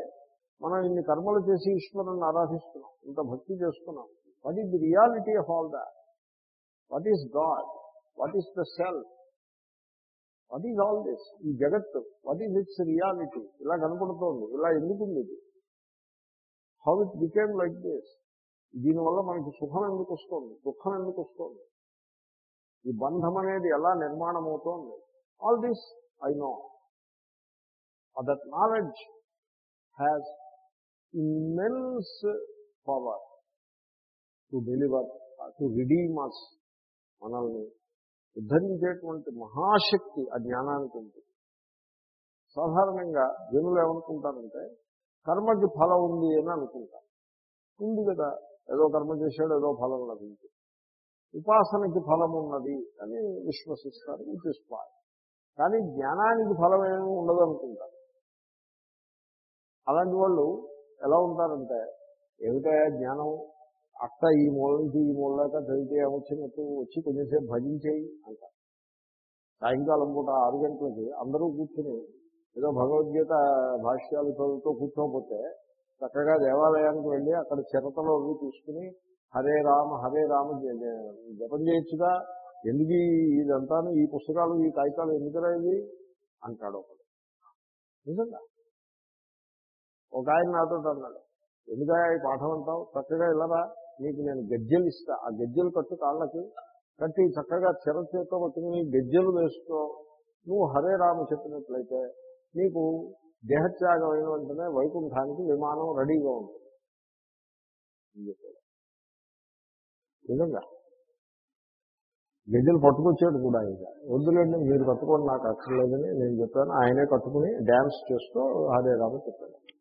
మనం ఇన్ని కర్మలు చేసి ఈశ్వరుని ఆరాధిస్తున్నాం. ఇంత భక్తి చేస్తున్నాం. What is the reality of all that what is God what is the self what is all this ఈ జగత్తు? వాట్ ఈజ్ ఇట్స్ రియాలిటీ ఇలా కనపడుతోంది. ఇలా ఎందుకుంది ఇది? How it became like this దీనివల్ల మనకి సుఖం ఎందుకు వస్తుంది? దుఃఖం ఎందుకు వస్తుంది? ఈ బంధం అనేది ఎలా నిర్మాణం అవుతోంది all this I know that knowledge has immense power to deliver to redeem మనల్ని ఉద్ధరించేటువంటి మహాశక్తి ఆ జ్ఞానానికి ఉంది. సాధారణంగా జనులు ఏమనుకుంటారంటే కర్మకి ఫలం ఉంది అని అనుకుంటారు. ఉంది కదా ఏదో కర్మ చేశాడు ఏదో ఫలం లభించి ఉపాసనకి ఫలం ఉన్నది అని విశ్వసిస్తారు ఇట్ ఇస్ కానీ జ్ఞానానికి ఫలం ఏమి ఉండదు అనుకుంటారు. అలాంటి వాళ్ళు ఎలా ఉంటారంటే ఏమిటయా జ్ఞానం? అట్ట ఈ మూల నుంచి ఈ మూల దాకా చదివితే ఏమొచ్చినట్టు వచ్చి కొంచెంసేపు భజించేయి అంటారు సాయంకాలం పూట ఆరు గంటలకి అందరూ కూర్చుని ఏదో భగవద్గీత భాష్యాలు చదువుతూ కూర్చోకపోతే చక్కగా దేవాలయానికి వెళ్ళి అక్కడ చిరతలో అవి తీసుకుని హరే రామ హరే రామ జపం చేయొచ్చుగా ఎందుకు ఇదంతా ఈ పుస్తకాలు ఈ కాగితాలు ఎందుకురా ఇవి? అంటాడు ఒకడు. నిజంగా? ఒక ఆయన నాతో అన్నాడు. ఎందుకయా ఈ పాఠం అంటావు? చక్కగా వెళ్ళరా? నీకు నేను గజ్జెలు ఇస్తా. ఆ గజ్జెలు కట్టు కాళ్ళకి. కట్టి చక్కగా చిరచేతో పట్టుకుని గజ్జెలు వేసుకో. నువ్వు హరే రామ చెప్పినట్లయితే నీకు దేహత్యాగం అయిన వెంటనే వైకుంఠానికి విమానం రెడీగా ఉంటుంది. నిజంగా. గజ్జలు పట్టుకొచ్చాడు కూడా ఇంకా వద్దులేండి మీరు కట్టుకోండి నాకు అక్కర్లేదని నేను చెప్పాను. ఆయనే కట్టుకుని డ్యాన్స్ చేస్తూ హరే రామ చెప్పాడు.